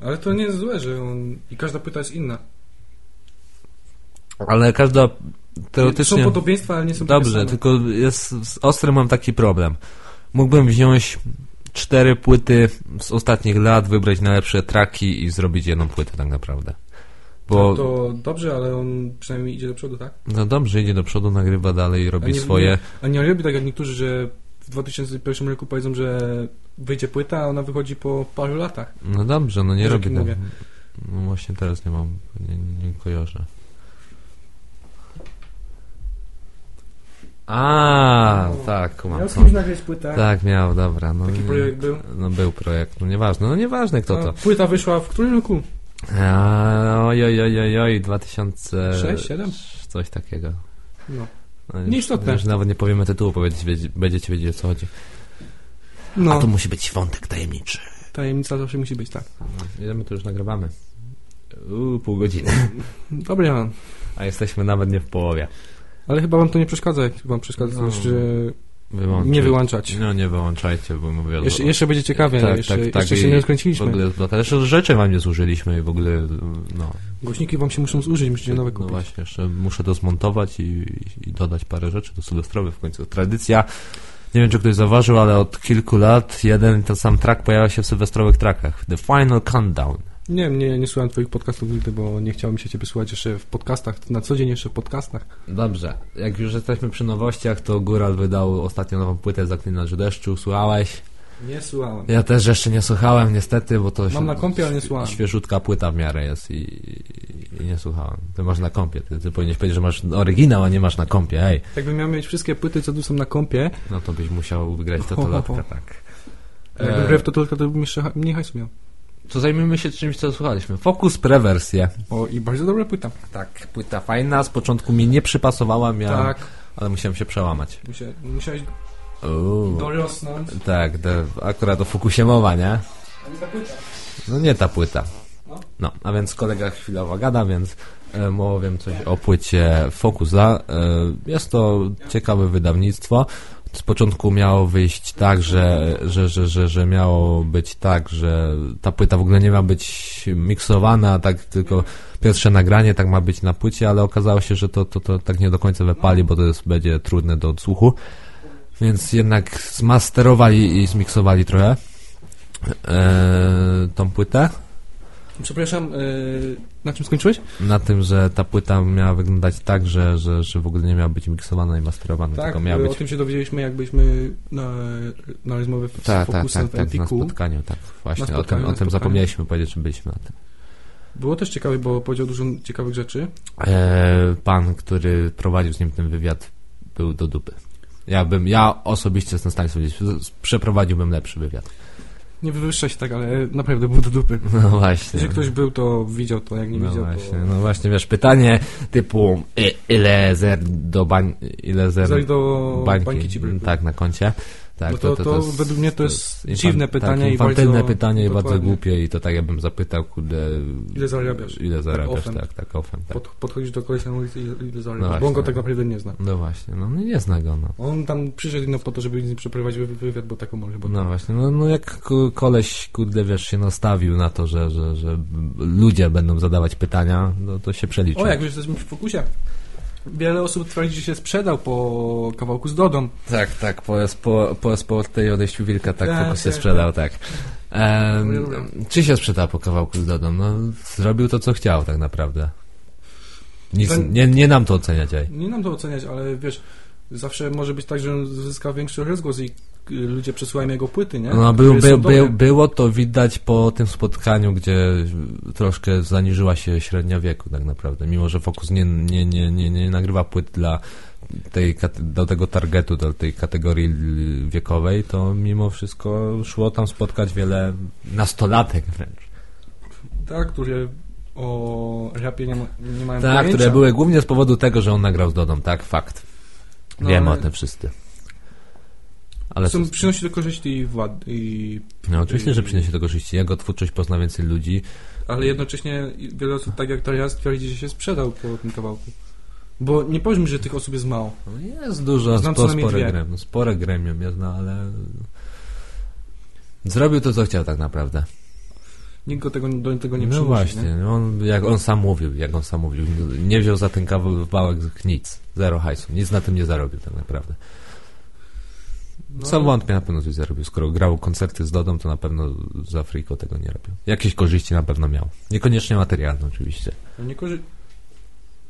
Ale to nie jest złe, że on... I każda płyta jest inna. Ale każda Są teoretycznie... podobieństwa, ale nie są takie Dobrze, tylko jest, z Ostrym mam taki problem. Mógłbym wziąć cztery płyty z ostatnich lat, wybrać najlepsze traki i zrobić jedną płytę tak naprawdę. Bo To, to dobrze, ale on przynajmniej idzie do przodu, tak? no dobrze, idzie do przodu, nagrywa dalej, A robi nie, swoje. Nie, a nie robi tak jak niektórzy, że w 2001 roku powiedzą, że wyjdzie płyta, a ona wychodzi po paru latach. No dobrze, no nie Wiesz, robi tak. mówię? No właśnie teraz nie mam, nie, nie kojarzę. A, tak, kumam. Miał kimś nagrać płytę. Tak, miał, dobra. No, Taki projekt był. No był projekt, no nieważne, no nieważne kto A to. Płyta wyszła w którym roku? A, oj, oj, oj, oj, oj, 2000... Sześć, siedem? Coś takiego. No. No, już- Nieistotne. Już nawet nie powiemy tytułu, bo będziecie wiedzieć, o co chodzi. no. A to musi być wątek tajemniczy. Tajemnica zawsze musi być, tak. Ile my tu już nagrywamy? Uuu, pół godziny. Dobra, A jesteśmy nawet nie w połowie. ale chyba wam to nie przeszkadza, jak wam przeszkadza, No. że Wyłączyć. nie wyłączać. No nie wyłączajcie, bo mówię... Jeszcze, jeszcze będzie ciekawie, tak, jeszcze, tak, tak. jeszcze się nie W rozkręciliśmy. ogóle, no, też rzeczy wam nie zużyliśmy i w ogóle, no, Głośniki wam się muszą zużyć, musicie nowe no kupić. właśnie, jeszcze muszę to zmontować i, i dodać parę rzeczy do sylwestrowych w końcu. Tradycja, nie wiem czy ktoś zauważył, ale od kilku lat jeden ten sam track pojawia się w sylwestrowych trackach. The Final Countdown. Nie, nie, nie słuchałem twoich podcastów nigdy, bo nie chciałem się ciebie słuchać jeszcze w podcastach, na co dzień jeszcze w podcastach. Dobrze, jak już jesteśmy przy nowościach, to Góral wydał ostatnio nową płytę Zaklinaczy deszczu, słuchałeś? Nie słuchałem. Ja też jeszcze nie słuchałem niestety, bo to Mam się- na kompie, ale nie słuchałem. świeżutka płyta w miarę jest i, i nie słuchałem. Ty masz na kompie, ty, ty powinieneś powiedzieć, że masz oryginał, a nie masz na kompie, ej. Jakbym miał mieć wszystkie płyty, co tu są na kompie, No to byś musiał wygrać ho. tak. jakbym E, grał w to tylko, to bym jeszcze mniej hajsu miał. To zajmijmy się czymś, co słuchaliśmy. Focus Prewersję. O, i bardzo dobra płyta. Tak, płyta fajna, z początku mi nie przypasowała, miałem, Tak, ale musiałem się przełamać. musia, musiałeś Uuu. dorosnąć. Tak, to akurat o Focusie mowa, nie? A nie ta płyta. No nie ta płyta. No. A więc kolega chwilowo gada, więc e, powiem coś o płycie Focusa. E, jest to ciekawe wydawnictwo. Z początku miało wyjść tak, że, że, że, że, że miało być tak, że ta płyta w ogóle nie ma być miksowana, tak tylko pierwsze nagranie tak ma być na płycie, ale okazało się, że to, to, to tak nie do końca wypali, bo to jest, będzie trudne do odsłuchu. Więc jednak zmasterowali i zmiksowali trochę e, tą płytę. Przepraszam, yy, na czym skończyłeś? Na tym, że ta płyta miała wyglądać tak, że, że, że w ogóle nie miała być miksowana i masterowana, Tak, tylko miała o być... tym się dowiedzieliśmy, jak byliśmy na, na rozmowie z Tak, tak, Focusem tak, w tak, na spotkaniu, tak, właśnie, Na o tym, spotkaniu, o tym spotkaniu. zapomnieliśmy powiedzieć, że byliśmy na tym. Było też ciekawe, bo powiedział dużo ciekawych rzeczy. E, pan, który prowadził z nim ten wywiad, był do dupy. Ja bym, ja osobiście jestem w stanie powiedzieć, przeprowadziłbym lepszy wywiad. Nie wywyższa się tak, ale naprawdę był do dupy. No właśnie. Jeżeli ktoś był, to widział to, jak nie no widział, właśnie, to... no właśnie, wiesz, pytanie typu ile zer do bań, ile zer do bańki, bańki ci tak, na koncie. Tak, No to- to według mnie to jest dziwne pytanie tak, i infantylne bardzo pytanie i bardzo głupie i to tak jakbym zapytał, kurde... Ile zarabiasz? Ile zarabiasz, offem. tak, tak, offem, tak. Pod, podchodzisz do kolesia na ulicy i ile No zarabiasz, właśnie. bo on go tak naprawdę nie zna. No właśnie, no nie- nie zna go, no. On tam przyszedł no po to, żeby przeprowadzić wy- wywiad, bo taką może, bo No właśnie, no, no jak ko- koleś, kurde, wiesz, się nastawił na to, że, że, że ludzie będą zadawać pytania, no to się przeliczy. O, jak już jesteśmy przy fokusie. Wiele osób twierdzi, że się sprzedał po kawałku z Dodą. Tak, tak, po, po, po, po tej odejściu wilka tak, Tak, się tak, sprzedał, tak. Em, Dobra. czy się sprzedał po kawałku z Dodą? No, zrobił to, co chciał tak naprawdę. Nic, Ten- nie, nie nam to oceniać, ej. Nie nam to oceniać, ale wiesz, zawsze może być tak, że on zyska większy rozgłos i ludzie przesyłają jego płyty, nie? No, był, było to widać po tym spotkaniu, gdzie troszkę zaniżyła się średnia wieku tak naprawdę. Mimo, że Focus nie, nie, nie, nie, nie nagrywa płyt dla tej, do tego targetu, do tej kategorii wiekowej, to mimo wszystko szło tam spotkać wiele nastolatek wręcz. Tak, które o rapie nie, ma, nie mają Tak, pojęcia. które były głównie z powodu tego, że on nagrał z Dodą, tak, fakt. No, Wiemy ale- o tym wszyscy. Ale Są, przynosi to korzyści i wład, i, no, oczywiście, że przyniesie to korzyści. Jego twórczość pozna więcej ludzi. ale jednocześnie wiele osób, tak jak to ja, twierdzi, że się sprzedał po tym kawałku. Bo nie powiem, mi, że tych osób jest mało. No jest dużo, Znam spo, spore, dwie. gremium, spore gremium jest, no ale... Zrobił to, co chciał tak naprawdę. Nikt go tego, do tego nie no przymusi. właśnie, Nie? On, jak on sam mówił, jak on sam mówił, nie wziął za ten kawałek nic, zero hajsu, nic na tym nie zarobił tak naprawdę. No, Sam wątpię na pewno coś zarobił, skoro grał koncerty z Dodą, to na pewno z Afriko tego nie robił. Jakieś korzyści na pewno miał. Niekoniecznie materialne oczywiście. no niekorzy...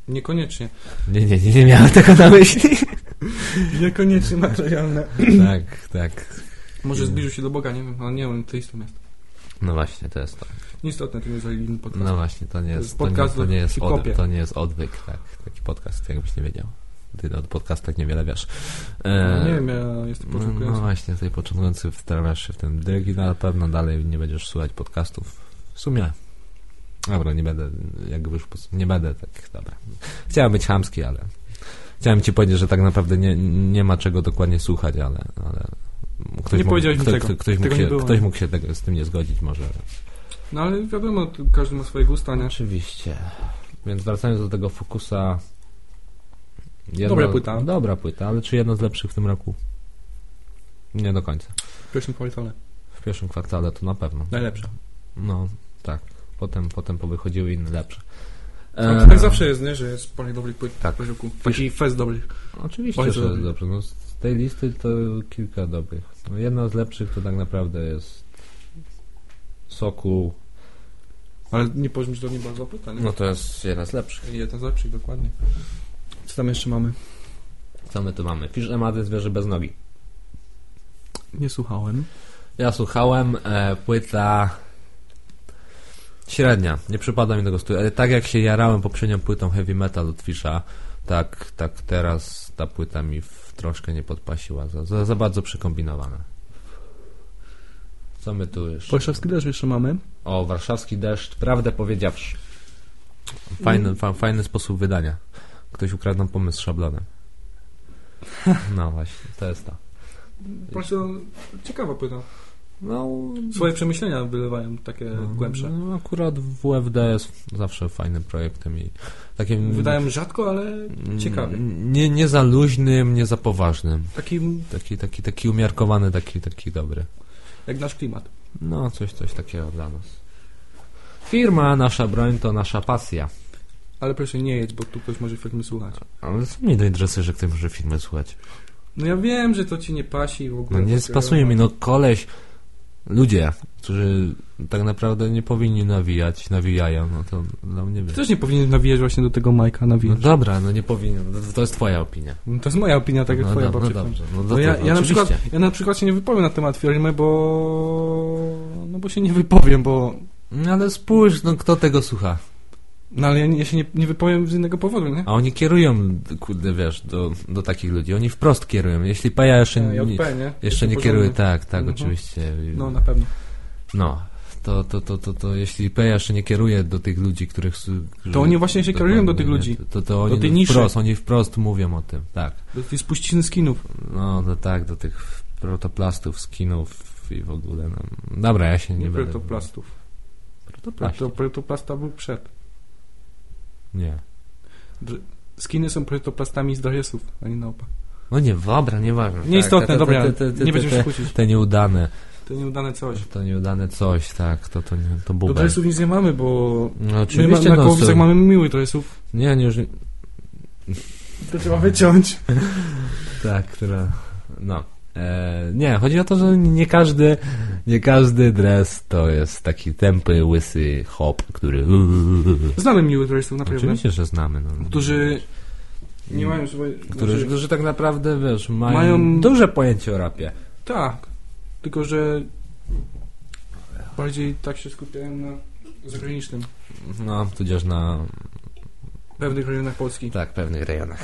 Niekoniecznie. Nie, nie, nie, nie miałem tego na myśli. Niekoniecznie materialne. tak, tak. Może zbliżył się do Boga, nie wiem, ale nie, on teistą jest. No właśnie, to jest to. Nieistotne, to nie jest religijny podcast. No właśnie, to nie jest, to nie, to nie jest, od, to nie jest odwyk, tak. Taki podcast, jakbyś nie wiedział. Ty o podcastach niewiele wiesz. E, No, nie wiem, ja jestem no, no początkujący. właśnie, tutaj początkujący wtrawiasz się w ten dryg i na pewno dalej nie będziesz słuchać podcastów. W sumie. Dobra, nie będę, jak wyszło, nie będę tak, dobra. Chciałem być chamski, ale chciałem ci powiedzieć, że tak naprawdę nie, nie ma czego dokładnie słuchać, ale, ale ktoś Nie mógł, powiedziałeś kto, ktoś, mógł się, ktoś mógł się tego, z tym nie zgodzić, może. No ale wiadomo, każdy ma swoje gusta, nie? Oczywiście. Więc wracając do tego Focusa. Jedna, Dobra płyta. Dobra płyta, ale czy jedna z lepszych w tym roku? Nie do końca. W pierwszym kwartale. W pierwszym kwartale to na pewno. Najlepsza. No, tak. Potem, potem powychodziły inne lepsze. No, to tak zawsze jest, nie? Że jest parę dobrych płyt Tak. w roku. Taki fest dobrych. Oczywiście, Bardzo że jest dobrze. No, z tej listy to kilka dobrych. No, jedna z lepszych to tak naprawdę jest Soku. Ale nie powiesz mi, że to nie bardzo płyta, nie? No to jest jedna z lepszych. Jeden z lepszych, dokładnie. Co tam jeszcze mamy? Co my tu mamy? Fisz Emady Zwierzę bez nogi. Nie słuchałem. Ja słuchałem, e, płyta średnia, nie przypada mi do gustu, ale tak jak się jarałem poprzednią płytą heavy metal od Fisza, tak, tak teraz ta płyta mi w, troszkę nie podpasiła, za, za, za bardzo przekombinowana. Co my tu jeszcze? Warszawski też jeszcze mamy. O, warszawski deszcz, prawdę powiedziawszy. Fajny, fa, fajny sposób wydania. Ktoś ukradł nam pomysł z szablonem. No właśnie, to jest to. Bardzo ciekawa płyta. No, Swoje przemyślenia wylewają takie No, głębsze. No, akurat WFD jest zawsze fajnym projektem i takim... Wydają rzadko, ale ciekawie. Nie, nie za luźnym, nie za poważnym. Takim Taki, taki, taki umiarkowany, taki, taki dobry. jak nasz klimat. No, coś, coś takiego dla nas. Firma, nasza broń to nasza pasja. Ale proszę nie jedź, bo tu ktoś może filmy słuchać. Ale co mnie do interesuje, że ktoś może filmy słuchać? No ja wiem, że to ci nie pasi w ogóle. No nie spasuje mi, no koleś, ludzie, którzy tak naprawdę nie powinni nawijać, nawijają, no to dla mnie Ty wie. też nie powinien nawijać właśnie do tego Majka No nawijać. dobra, no nie powinien, to, to jest twoja opinia. No to jest moja opinia, tak jak no, twoja do, no babcia. dobrze, no, No to, ja, to, ja, na przykład, ja na przykład się nie wypowiem na temat firmy, bo... No bo się nie wypowiem, bo... No ale spójrz, no kto tego słucha? No ale ja, ja się nie, nie wypowiem z innego powodu, nie? A oni kierują, kurde, wiesz, do, do takich ludzi. Oni wprost kierują. Jeśli Paja jeszcze, Ja, nie, JP, nie? jeszcze nie kieruje, tak, tak, Mhm. oczywiście. No na pewno. No, to, to, to, to, to jeśli Paja jeszcze nie kieruje do tych ludzi, których... To oni właśnie się kierują do tych ludzi. To, to oni tej niszy. wprost, oni wprost mówią o tym, tak. Do tej spuścizny skinów. No, no tak, do tych protoplastów, skinów i w ogóle. No. Dobra, ja się nie, Nie będę... protoplastów. Protoplast. Proto, protoplasta był przed. Nie. Skiny są protoplastami z dresów, a nie na opak. No nie, dobra, nieważne. Nieistotne, Tak, dobra, te- te- te- nie będziemy się kłócić. Te nieudane, To nieudane coś. to nieudane coś, tak, to, to, nie, to Do bubel. dresów nic nie mamy, bo No my ma, oczywiście, na no, kołowicach mamy miłych dresów. Nie, nie, już... nie- To trzeba wyciąć. Tak, która... No. E, nie, chodzi o to, że nie każdy, nie każdy dres to jest taki tępy, łysy hop, który... Znamy miłych dresów, naprawdę. Oczywiście, że znamy. No. Którzy nie mają swoje... Którzy, znaczy, którzy tak naprawdę, wiesz, mają, Mają- duże pojęcie o rapie. Tak, tylko że bardziej tak się skupiają na zagranicznym, No, tudzież na, pewnych rejonach Polski. tak, pewnych rejonach.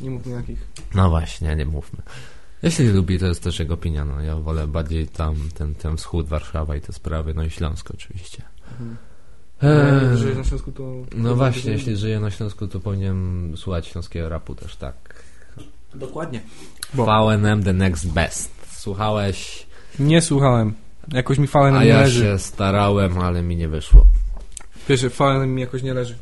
Nie mówmy jakich. No właśnie, nie mówmy. Jeśli lubi, to jest też jego opinia. No, ja wolę bardziej tam ten, ten wschód, Warszawa i te sprawy, no i Śląsk oczywiście. Eee, Eee, że na Śląsku to... no właśnie, jeśli żyję na Śląsku, to powinien słuchać śląskiego rapu też, tak. Dokładnie. Bo- VNM The Next Best. Słuchałeś, Nie słuchałem. Jakoś mi a nie ja leży. się starałem, ale mi nie wyszło. Wiesz, falen mi jakoś nie leży.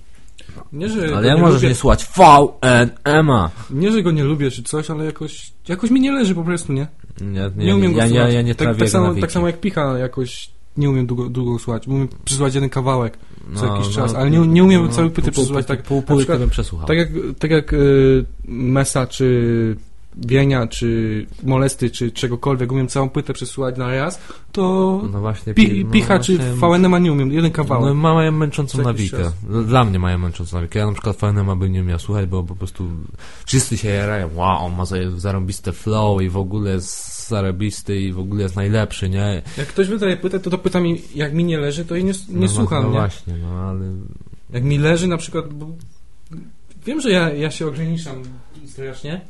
Nie, że Ale go jak nie możesz lubię, nie słuchać VNM-a? nie, że go nie lubię czy coś, ale jakoś, jakoś mi nie leży po prostu, nie? Nie, Nie, umiem go ja, ja, słuchać. ja nie tak, tak, samo, tak samo jak Picha jakoś nie umiem długo, długo słuchać. Umiem przysłuchać jeden kawałek co No, jakiś no, czas, ale nie, nie umiem no, całej płyty pół- pół- przesłuchać tak. Pół płyty przykład- bym przesłuchał. Tak jak, tak jak y, Mesa, czy Wienia, czy Molesty, czy czegokolwiek umiem całą płytę przesłuchać na raz, to No właśnie, pi, no Picha czy właśnie- VNM nie umiem, jeden No, kawałek. mają męczącą nawikę. Dla mnie mają męczącą nawikę. Ja na przykład FNM bym nie miał słuchać, bo po prostu wszyscy się jarają. Wow, ma za- zarąbiste flow i w ogóle jest zarobisty i w ogóle jest najlepszy, nie? Jak ktoś wydaje płytę, to to pyta mi, jak mi nie leży, to jej nie, nie no, słucham, no nie? właśnie, no ale... Jak mi leży na przykład, bo wiem, że ja, ja się ograniczam strasznie,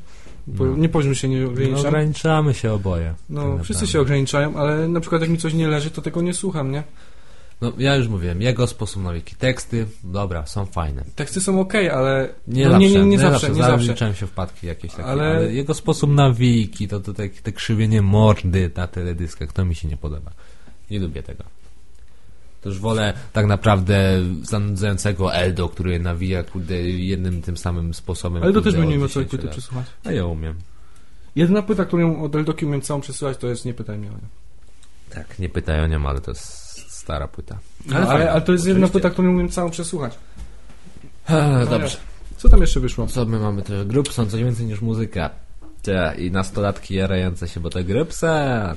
No. nie powiem, że się nie No, ograniczam. ograniczamy się oboje. No, tak wszyscy naprawdę. się ograniczają, ale na przykład jak mi coś nie leży, to tego nie słucham, nie? No, ja już mówiłem, jego sposób nawiki. Teksty, dobra, są fajne. Teksty są okej, ale Nie, no, zawsze, nie, nie, nie zawsze, nie zawsze. Zaliczałem się wpadki jakieś takie, ale, Ale- jego sposób nawiki, to, to te, te krzywienie mordy na teledyskach, to mi się nie podoba. Nie lubię tego. To już wolę tak naprawdę zanudzającego Eldo, który nawija kurde, jednym tym samym sposobem. Ale to kurde, też bym nie od miał całej 10 płyty przesłuchać. A ja umiem. Jedyna płyta, którą od Eldoki umiem całą przesyłać, to jest Nie pytaj mnie o nią. Tak, nie pytaj o nią, ale to jest stara płyta. Ale, ale, fajna, ale to jest oczywiście. płyta, którą umiem całą przesłuchać. E, Dobrze. Co tam jeszcze wyszło? Co my mamy też? Grup są coś więcej niż muzyka. Te, I nastolatki jarające się, bo to grupsen.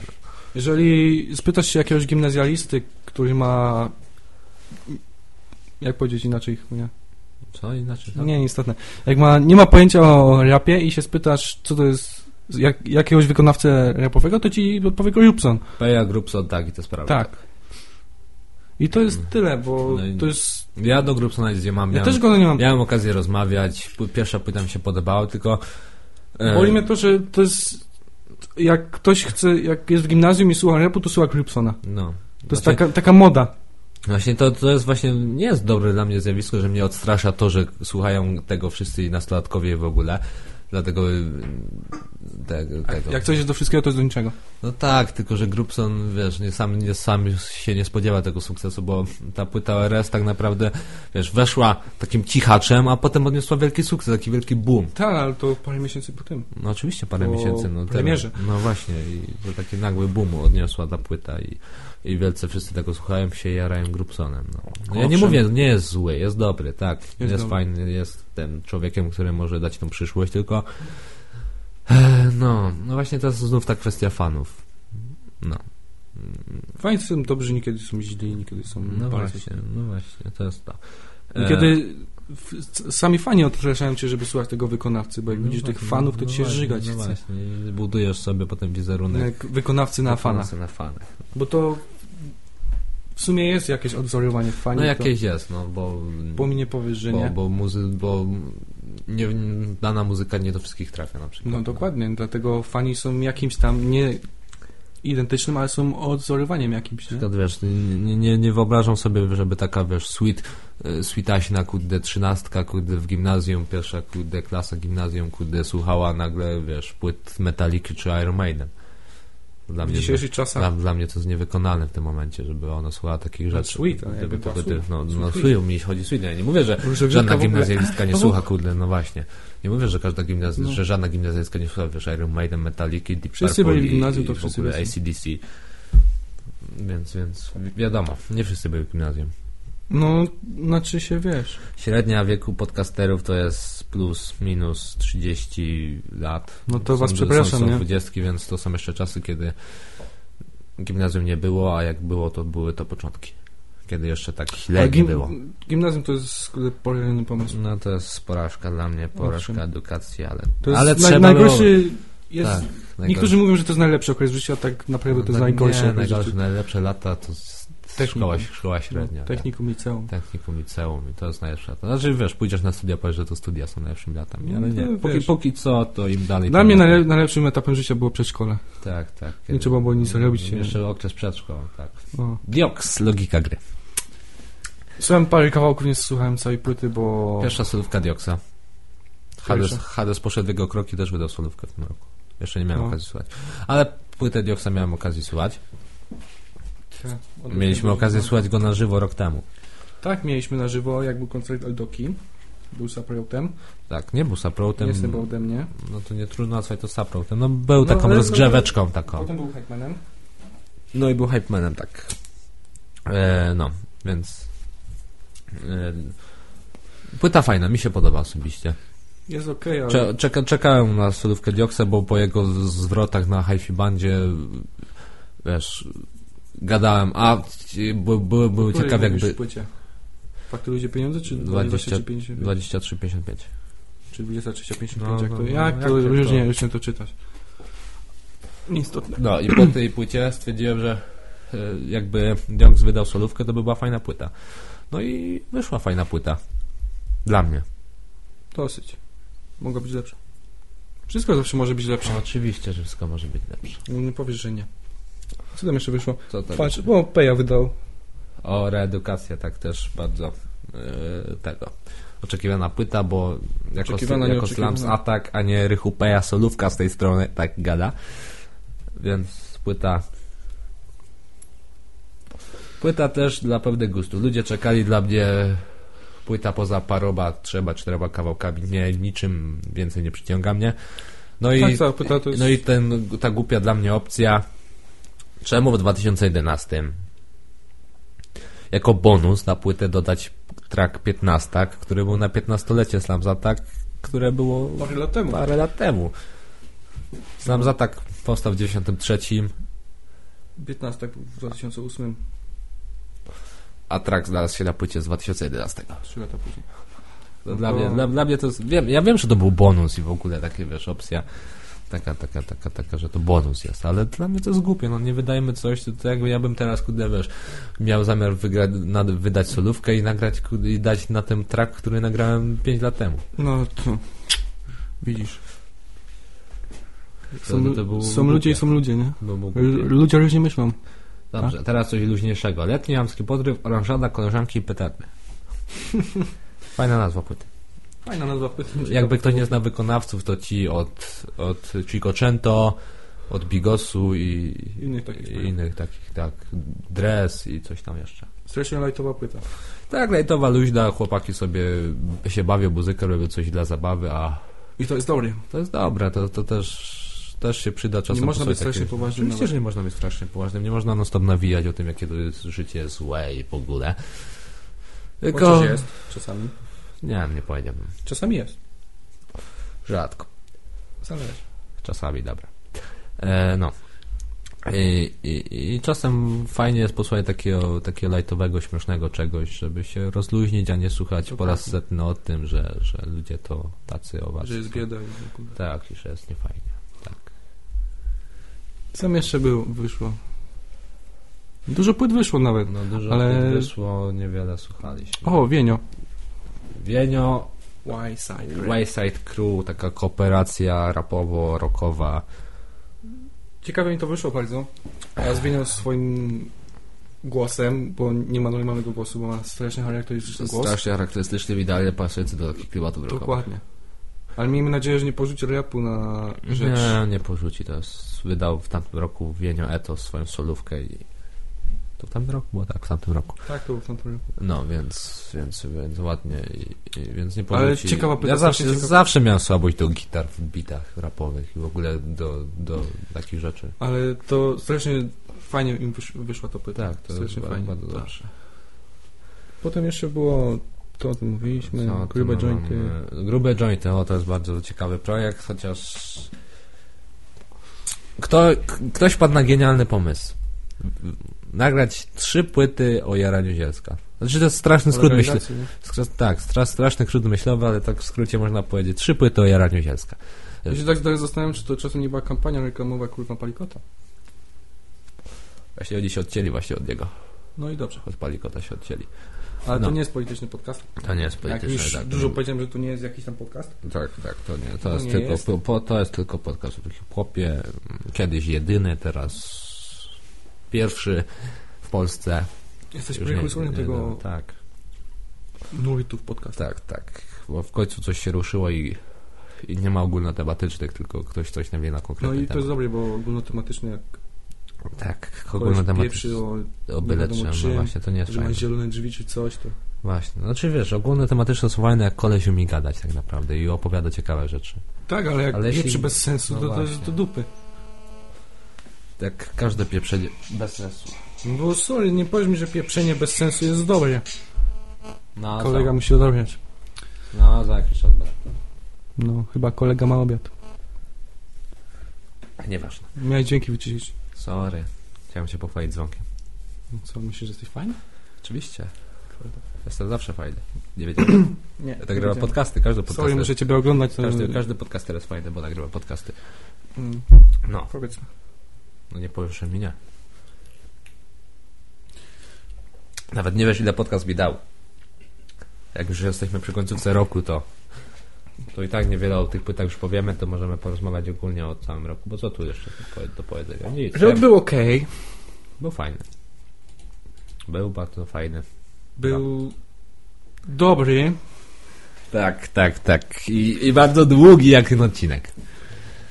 Jeżeli spytasz się jakiegoś gimnazjalisty, który ma... Jak powiedzieć inaczej? Nie, Co inaczej? tak? nie nieistotne. Jak ma, nie ma pojęcia o rapie i się spytasz, co to jest jak, jakiegoś wykonawcę rapowego, to ci odpowie Rubson. Peja Grupson, tak i to sprawa. Tak. I to jest tyle, bo No to jest... Ja do Grupsona gdzie mam, Ja miałem, też go nie mam. miałem okazję rozmawiać, pierwsza płyta mi się podobała, tylko... e, Boli mnie to, że to jest... Jak ktoś chce, jak jest w gimnazjum i słucha rapu, to słucha Rubsona. No. To jest taka, taka moda. Właśnie to, to jest właśnie, nie jest dobre dla mnie zjawisko, że mnie odstrasza to, że słuchają tego wszyscy nastolatkowie w ogóle. Dlatego y. Jak coś jest do wszystkiego, to jest do niczego. No tak, tylko że Grupson, wiesz, nie, sam, nie, sam się nie spodziewa tego sukcesu, bo ta płyta ORS tak naprawdę, wiesz, weszła takim cichaczem, a potem odniosła wielki sukces, taki wielki boom. Tak, ale to parę miesięcy po tym. No oczywiście parę Po miesięcy. No, premierze. Tego, no właśnie, i że taki nagły boom odniosła ta płyta i, i wielce wszyscy tego słuchają się jarają Grupsonem. No. No ja nie mówię, nie jest zły, jest dobry, tak. Jest, dobry. fajny, jest tym człowiekiem, który może dać tą przyszłość, tylko e, no, no właśnie to jest znów ta kwestia fanów. No. Fajni są dobrzy, niekiedy są źli, niekiedy są No bardzo właśnie, no właśnie, to jest to. E, c- sami fani odpraszają cię, żeby słuchać tego wykonawcy, bo jak no widzisz właśnie, tych fanów, to ci się właśnie, żygać no chce. właśnie, budujesz sobie potem wizerunek. Jak wykonawcy na fanach. Na fanach. Bo to w sumie jest jakieś odwzorowanie fani. No to- jakieś jest, no bo... Bo mi nie powiesz, że bo, nie. Bo, muzy, bo nie, dana muzyka nie do wszystkich trafia na przykład. No dokładnie, dlatego fani są jakimś tam nie identycznym, ale są odwzorowaniem jakimś, nie? przykład, wiesz, nie, nie, nie wyobrażam sobie, żeby taka, wiesz, sweet, e, sweetaśna, kurde, trzynastka, kurde, w gimnazjum, pierwsza, kurde, klasa gimnazjum, kurde, słuchała nagle, wiesz, płyt Metallica czy Iron Maiden. Dla W mnie, dzisiejszych czasach. dla, dla mnie to jest niewykonalne w tym momencie, żeby ona słuchała takich No, rzeczy. sweet, ale Gdyby jakby to, sweet. no, no, Sweet. mi chodzi sweet. Ja nie mówię, że grzeczka żadna gimnazjalistka nie No słucha, kurde, no właśnie. Nie mówię, że każda gimnazja, No. że żadna gimnazjalistka nie słucha, wiesz, Iron Maiden, Metallica, Deep Wszyscy Purple byli w gimnazjum, to i w wszyscy ogóle. ACDC. Więc, więc wi- wiadomo, nie wszyscy byli w gimnazjum. No, znaczy się wiesz. Średnia wieku podcasterów to jest plus, minus 30 lat. No to są, was przepraszam, są, są nie? 20, więc to są jeszcze czasy, kiedy gimnazjum nie było, a jak było, to były to początki. Kiedy jeszcze tak źle nie było. Gimnazjum to jest porywny pomysł. No to jest porażka dla mnie, porażka Owszem. edukacji, ale, To jest ale naj, trzeba najgorszy jest... Tak, Niektórzy mówią, że to jest najlepszy okres życia, a tak naprawdę to jest tak, najgorszy nie, okres życia. najlepsze lata to Technikum. szkoła, szkoła średnia. No, tak. technikum liceum. Technikum, liceum i to jest najlepsze. To znaczy, wiesz, pójdziesz na studia, powiesz, że to studia są najlepszymi latami, ale No to nie. Póki, wiesz. póki co, to im dalej... Dla mnie najle- najlepszym etapem życia było przedszkole. Tak, tak. Nie trzeba było nic robić. Jeszcze okres przedszkola, tak. O. Dioks, logika gry. Słuchałem parę kawałków, nie słuchałem całej płyty, bo... Pierwsza solówka Dioksa. Hades. Hades poszedł jego kroki, też wydał solówkę w tym roku. Jeszcze nie miałem No. okazji słuchać. Ale płytę Dioksa miałem okazję słuchać. Mieliśmy okazję słuchać go na żywo rok temu. Tak, mieliśmy na żywo, jak był koncert Eldoki. Był saprotem. Tak, nie był saprotem. Nie jestem ode mnie. No to nie trudno nazwać to saprotem. No był No, taką ale- rozgrzeweczką taką. Potem był Hackmanem. No i był hypemanem, tak. E, no, więc... E, płyta fajna, mi się podoba osobiście. Jest okej, ale... Cze, czeka, czekałem na solówkę Dioksa, bo po jego zwrotach na hi bandzie wiesz, gadałem, a były, były Której ciekawe jakby płycie? Fakty ludzie pieniądze, czy 20 23, 55? 23-55. Czy 23, 55? No, jak no, to, no, jak jak to, to- już nie, już nie to czytać. Nieistotne. No i po tej płycie stwierdziłem, że e, jakby Dioks wydał solówkę, to by była fajna płyta. No i wyszła fajna płyta. Dla mnie. Dosyć. Mogło być lepsze. Wszystko zawsze może być lepsze. No, oczywiście, że wszystko może być lepsze. Nie powiesz, że nie. Co tam jeszcze wyszło? Co? Patrz, bo Peja wydał. O, reedukacja, tak też bardzo e, tego. Oczekiwana płyta, bo jako, Oczekiwana, jako. Slams Attack, a nie Rychupeja solówka z tej strony tak gada. Więc płyta płyta też dla pewnych gustów. Ludzie czekali dla mnie płyta poza paroba, trzeba, czterema kawałkami. Nie, niczym więcej nie przyciąga mnie. No i tak, to jest... no i ten, ta głupia dla mnie opcja. Czemu w 2011 jako bonus na płytę dodać track 15, który był na 15-lecie Slams Attack, które było Parę lat temu. parę lat temu. Slams Attack powstał w 93, 15 był w 2008, a track znalazł się na płycie z 2011. 3 lata później. No dla, to- mnie, dla, dla mnie to jest, wiem, ja wiem, że to był bonus i w ogóle takie, wiesz, opcja taka, taka, taka, taka, że to bonus jest, ale dla mnie to jest głupie, no nie wydajemy coś, to, to jakby ja bym teraz, kurde, wiesz, miał zamiar wygra, na, wydać solówkę i nagrać, kurde, i dać na ten track, który nagrałem 5 lat temu. No to... Widzisz. To- Są, to było są ludzie i są ludzie, nie? Ludzie różnie myślą. Dobrze, teraz coś luźniejszego. Letni jamski podryw, oranżada, koleżanki i petardy. Fajna nazwa płyty. Fajna nazwa. Jakby ktoś nie zna wykonawców, to ci od, od Cinquecento, od Bigosu i Innych takich i innych takich, tak, Dress i coś tam jeszcze. Strasznie lightowa płyta. Tak, lejtowa luźna, chłopaki sobie się bawią, muzykę robią coś dla zabawy, a I to jest dobre. to jest dobre, to, to też, też się przyda czasem. Nie można być strasznie takiego- poważnym Oczywiście, że nie można być strasznie poważnym, nie można non stop nawijać o tym, jakie to jest życie złe i w ogóle. Tylko... Chociaż jest. Czasami. Nie, nie powiedziałbym. Czasami jest. Rzadko. Zależy. Czasami, dobra. E, no. I, i, I czasem fajnie jest posłuchać takiego, takiego lightowego, śmiesznego czegoś, żeby się rozluźnić, a nie słuchać po raz Dokładnie. setny o tym, że, że ludzie to tacy o was. Że jest bieda i w ogóle. Tak, i że jest niefajnie. Tak. Co jeszcze było, wyszło? Dużo płyt wyszło nawet. No dużo Ale- ale... wyszło, niewiele słuchaliśmy. O, Wienio. Wienio, Y-Side. Wayside Crew, taka kooperacja rapowo-rockowa. Ciekawe mi to wyszło bardzo. A ja z Wienio swoim głosem, bo nie ma normalnego głosu, bo ma strasznie charakterystyczny głos. Strasznie charakterystyczny, idealnie pasujący do takich klimatów rockowych. Dokładnie. Ale miejmy nadzieję, że nie porzuci rapu na rzecz. Nie, nie porzuci. To jest, wydał w tamtym roku Wienio Eto swoją solówkę i to w tamtym roku było tak, w tamtym roku. Tak, to był w tamtym roku. No, więc, więc, więc ładnie i, i więc nie Ale porzuci. ciekawa pyta- Ja zawsze, ciekawa- zawsze miałem słabość do gitar w bitach rapowych i w ogóle do, do takich rzeczy. Ale to strasznie fajnie im wysz, wyszła to płyta. Tak, to strasznie fajnie. bardzo Tak. dobrze. Potem jeszcze było to, o tym mówiliśmy, Co grube jointy. Grube jointy, o to jest bardzo ciekawy projekt, chociaż kto, ktoś padł na genialny pomysł. Nagrać trzy płyty o jaraniu zielska. Znaczy to jest straszny skrót myślowy. Tak, stra- straszny skrót myślowy, ale tak w skrócie można powiedzieć trzy płyty o jaraniu zielska. Ja się tak zastanawiam, czy to czasem nie była kampania reklamowa kurwa Palikota. Właśnie oni się odcięli właśnie od niego. No i dobrze. Od Palikota się odcięli. Ale No. to nie jest polityczny podcast. To nie jest Jak polityczne. już tak, dużo to- powiedziałem, że to nie jest jakiś tam podcast. Tak, tak, to nie. To, jest, nie tylko, jest. Po, to jest tylko podcast o hip-hopie. Kiedyś jedyny, teraz pierwszy w Polsce. Jesteś prekursorem tego Tak, nurytów podcast. tak, tak. Bo w końcu coś się ruszyło i, i nie ma ogólnotematycznych, tylko ktoś coś nawie na No konkretny i to temat. jest dobre, bo ogólnotematyczny jak Tak, ogólnotematyczny. o O byle czym, no czym, właśnie, to nie jest że ma fajne. zielone drzwi czy coś, to Właśnie. Znaczy wiesz, ogólne tematyczne są fajne, jak koleś umie gadać tak naprawdę i opowiada ciekawe rzeczy. Tak, ale jak Ale jeśli- bez sensu, no to, to do dupy. Jak każde pieprzenie bez sensu. No Bo sorry, nie powiedz mi, że pieprzenie bez sensu jest dobre. No, Kolega musi odrabiać. No, za jakiś czas będę. No, chyba kolega ma obiad. Nieważne. Miałeś dźwięki wyciszyć. Sorry. Chciałem się pochwalić dzwonkiem. No Co, myślisz, że jesteś fajny? Oczywiście. Jestem zawsze fajny. Nie wiedziałem. Nie. Ja nagrywa podcasty, każdy podcast. Sorry, muszę ciebie oglądać. To... Każdy, każdy podcaster jest fajny, bo nagrywa podcasty. Mm, No, powiedzmy. No nie powiesz, mi nie. Nawet nie wiesz, ile podcast mi dał. Jak już jesteśmy przy końcówce roku, to to i tak niewiele o tych płytach już powiemy, to możemy porozmawiać ogólnie o całym roku. Bo co tu jeszcze do, powie- do powiedzenia? Nic. Rok był okej. Był fajny. Był bardzo fajny. Był dobry. Tak, tak, tak. I, I bardzo długi jak ten odcinek.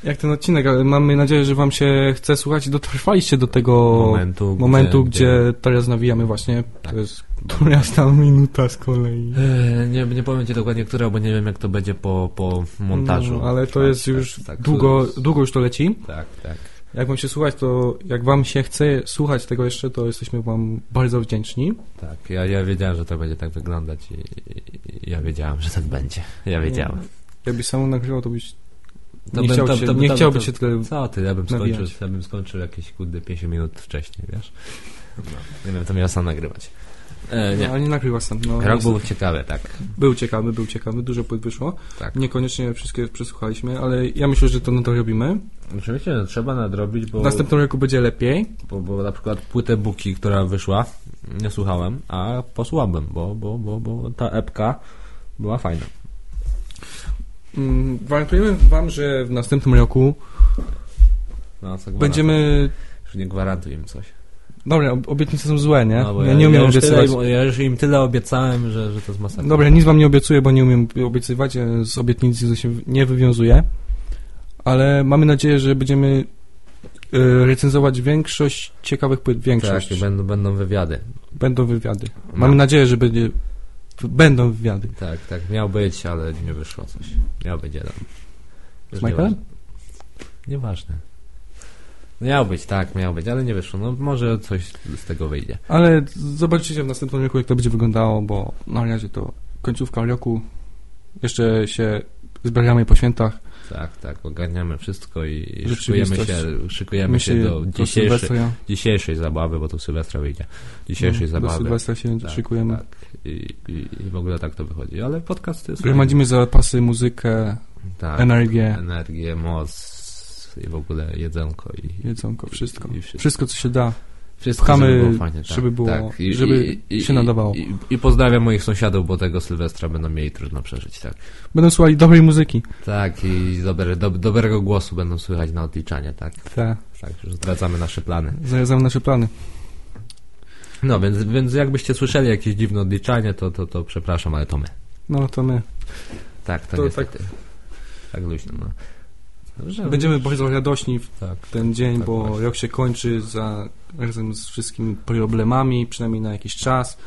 Jak ten odcinek, ale mamy nadzieję, że wam się chce słuchać i dotrwaliście do tego Momentu, momentu gdzie, teraz nawijamy właśnie. Tak. To jest któraś tam minuta z kolei. Eee, Nie, nie powiem ci dokładnie, która, bo nie wiem jak to będzie po, po montażu. No, ale to Tak, jest tak, już tak, długo, długo już to leci. Tak, tak. Jak wam się słuchać, to jak wam się chce słuchać tego jeszcze, to jesteśmy wam bardzo wdzięczni. Tak, ja, ja wiedziałem, że to będzie tak wyglądać i, i, i ja wiedziałem, że tak będzie. Ja wiedziałem. Jakbyś sam nagrywał, to byś To nie, bym- chciał się, to- nie to- chciałby się tyle... Co ty, ja bym skończył, ja bym skończył jakieś kurde 5 minut wcześniej, wiesz? No, nie wiem, to miał sam nagrywać. E, No, nie. ale nie nagrywa sam. No, Rok był ciekawy, tak. był ciekawy, był ciekawy, dużo płyt wyszło. tak. Niekoniecznie wszystkie przesłuchaliśmy, ale ja myślę, że to nadrobimy. Oczywiście no, trzeba nadrobić, bo, W następnym roku będzie lepiej. bo, bo na przykład płytę Buki, która wyszła, nie słuchałem, a posłuchałbym, bo, bo, bo, bo ta epka była fajna. Mm, Gwarantujemy wam, że w następnym roku No, gwarantuję. będziemy... Już nie gwarantuj im coś. Dobra, ob- obietnice są złe, nie? No, bo ja nie umiem już obiecywać. Tyle, ja już im tyle obiecałem, że, że to jest masakra. Dobra, nic wam nie obiecuję, bo nie umiem obiecywać, e, z obietnicy się nie wywiązuję. Ale mamy nadzieję, że będziemy e, recenzować większość ciekawych płyt, większość. Tak, będą, będą wywiady. Będą wywiady. No. Mamy nadzieję, że będzie, będą wywiady. Tak, tak, miał być, ale nie wyszło coś. Miał być jeden. Z Michaelem? Nieważne. Miał być, tak, miał być, ale nie wyszło. No może coś z tego wyjdzie. Ale zobaczycie w następnym roku, jak to będzie wyglądało, bo na razie to końcówka roku. Jeszcze się zbieramy po świętach. Tak, tak, ogarniamy wszystko i szykujemy się, szykujemy My się do do dzisiejszej, Sylwestra, dzisiejszej zabawy, bo to Sylwestra wyjdzie. Dzisiejszej no, do zabawy. Sylwestra się Tak, szykujemy. Tak. I, i, I w ogóle tak to wychodzi. Ale podcast jest. Gromadzimy zapasy, muzykę, tak, energię, energię, moc i w ogóle jedzonko i jedzonko, wszystko. I wszystko. Wszystko, co się da. Wszystko, Pchamy, żeby było fajnie, tak, żeby było- tak. I, żeby się nadawało. I, pozdrawiam moich sąsiadów, bo tego Sylwestra będą mieli trudno przeżyć, tak. Będą słuchali dobrej muzyki. Tak, i dobre, do, dobrego głosu będą słychać na odliczanie, tak. Te, Tak, już zdradzamy nasze plany. zarazem nasze plany. No, więc, więc jakbyście słyszeli jakieś dziwne odliczanie, to, to, to przepraszam, ale to my. No to my. Tak, to, To niestety. Tak, luźno, no. Dobrze, Będziemy bardzo radośni w Tak. ten dzień, Tak bo właśnie. rok się kończy za, razem z wszystkimi problemami, przynajmniej na jakiś czas.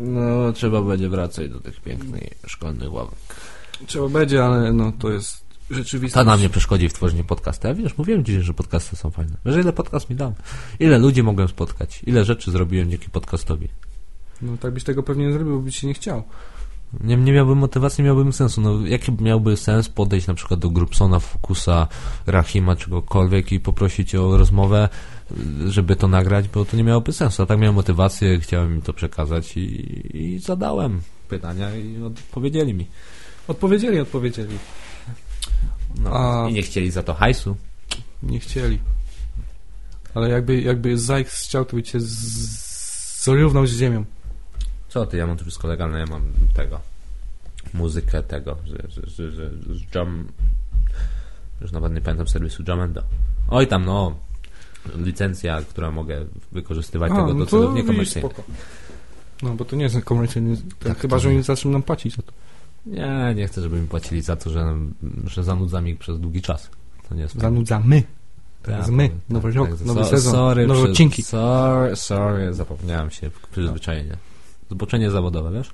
No, trzeba będzie wracać do tych pięknych szkolnych ławek. Trzeba będzie, ale no to jest rzeczywistość. To nam nie przeszkodzi w tworzeniu podcastu. Ja wiesz, mówiłem ci, że podcasty są fajne. Wiesz, ile podcast mi dał? Ile ludzi mogłem spotkać? Ile rzeczy zrobiłem dzięki podcastowi? No tak byś tego pewnie nie zrobił, bo byś się nie chciał. Nie, nie miałbym motywacji, nie miałbym sensu. No, jaki miałby sens podejść na przykład do Grupsona, Fokusa, Rahima, czegokolwiek i poprosić o rozmowę, żeby to nagrać, bo to nie miałoby sensu. A tak miałem motywację, chciałem im to przekazać i, i zadałem pytania i odpowiedzieli mi. Odpowiedzieli, odpowiedzieli. No, A- I nie chcieli za to hajsu. Nie chcieli. Ale jakby, jakby Zajks chciał, to by cię z- zrównał z ziemią. Co ty, ja mam tu wszystko legalne, ja mam tego. Muzykę tego, że, że, że, że z Jam. Już nawet nie pamiętam serwisu Jamendo. Oj tam, no. Licencja, która mogę wykorzystywać tego do celów niekomercyjnych. No, bo to nie jest komercyjny. Tak, chyba, to że oni zaczną nam płacić za to. Nie, nie chcę, żeby mi płacili za to, że, że zanudzam ich przez długi czas. To nie jest fajne. Zanudzamy. Tak, Teraz my. tak, Nowy tak, rok, tak. nowy So- sezon, sorry, nowe przy- odcinki. Sorry, sorry, zapomniałem się, przyzwyczajenie. Zboczenie zawodowe, wiesz?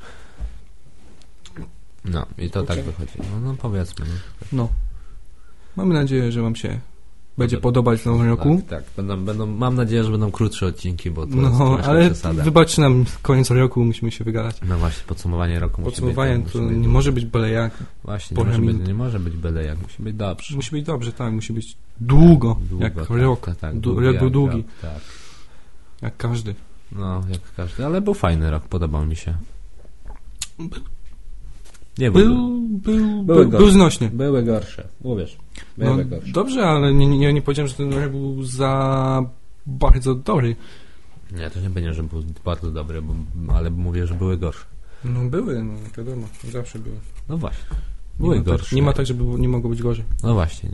No, i to tak Okej. wychodzi. No, no powiedzmy. No. No. Mamy nadzieję, że wam się będzie Podoba- podobać w nowym roku. Tak, tak. Będą, będą, mam nadzieję, że będą krótsze odcinki, bo to jest No, troszkę ale przesada. wybaczcie nam koniec roku, musimy się wygadać. No właśnie, podsumowanie roku musi Podsumowanie być. to być- nie może być byle jak. Właśnie, nie może, być, nie może być byle jak, musi być dobrze. Musi być dobrze, tak, musi być długo, Długo, jak tak, rok. Tak, tak, długi jak długi, Tak. jak każdy. No, jak każdy, ale był fajny rok, podobał mi się. Nie był. Był, był, Były był, gorsze. znośny. Były gorsze, uwierz. No, dobrze, ale nie, nie, nie powiedziałem, że ten był za bardzo dobry. Nie, to nie będzie, że był bardzo dobry, bo, ale mówię, że były gorsze. No były, no wiadomo, zawsze były. No właśnie. Nie Były ma, tak, gorsze. nie ma tak, żeby nie mogło być gorzej. No właśnie.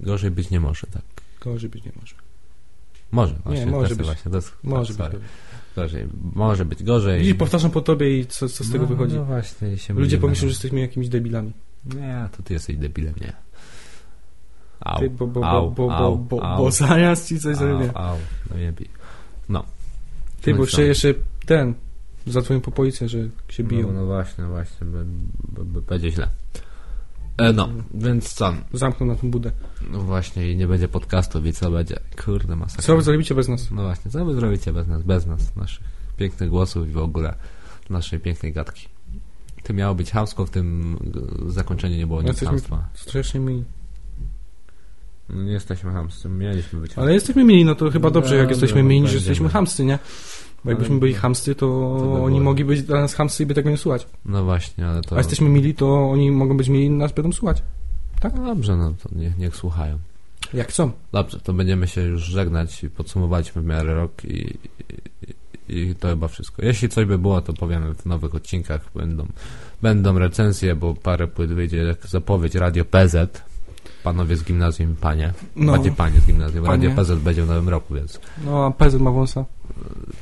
Gorzej być nie może, tak. Gorzej być nie może. Może, właśnie. może to jest być. Właśnie, to jest, Może tak, być. Gorzej. Może być gorzej. Widzisz, powtarzam po tobie i co, co z tego no, wychodzi? No właśnie, Ludzie pomyślą, że jesteśmy jakimiś debilami. Nie, to ty jesteś debilem, nie. Au, Ty, bo, bo, au, bo, bo, au, bo, bo, au, bo ci coś zrobię. Au, no nie bij. No. Ty, No bo i jeszcze, jeszcze ten, zadzwonię po policję, że się biją. No, no właśnie, właśnie, będzie źle. E, no, więc co? Zamkną na tą budę. No właśnie i nie będzie podcastu, i co będzie? Kurde, masakra. Co wy zrobicie bez nas? No właśnie, co wy zrobicie bez nas, bez nas, naszych pięknych głosów i w ogóle naszej pięknej gadki. Ty miało być chamsko, w tym zakończeniu nie było nic Jesteśmy- chamstwa. Strasznie mili. No nie jesteśmy chamscy, mieliśmy być Ale jesteśmy mili, no to chyba No dobrze, jak dobra, jesteśmy no mili, że jesteśmy chamscy, nie? Bo jakbyśmy byli chamscy, to by było- oni mogli być dla nas chamscy i by tego nie słuchać. No właśnie, ale to... A jesteśmy mili, to oni mogą być mili i nas będą słuchać. No dobrze, no to niech, niech słuchają. Jak chcą. Dobrze, to będziemy się już żegnać i podsumowaliśmy w miarę rok i, i, i to chyba wszystko. Jeśli coś by było, to powiemy w nowych odcinkach. Będą, będą recenzje, bo parę płyt wyjdzie jak zapowiedź Radio PZ. Panowie z gimnazjum i panie. No, Bardziej panie z gimnazjum. Panie. Radio PZ będzie w nowym roku, więc no a PZ ma wąsa,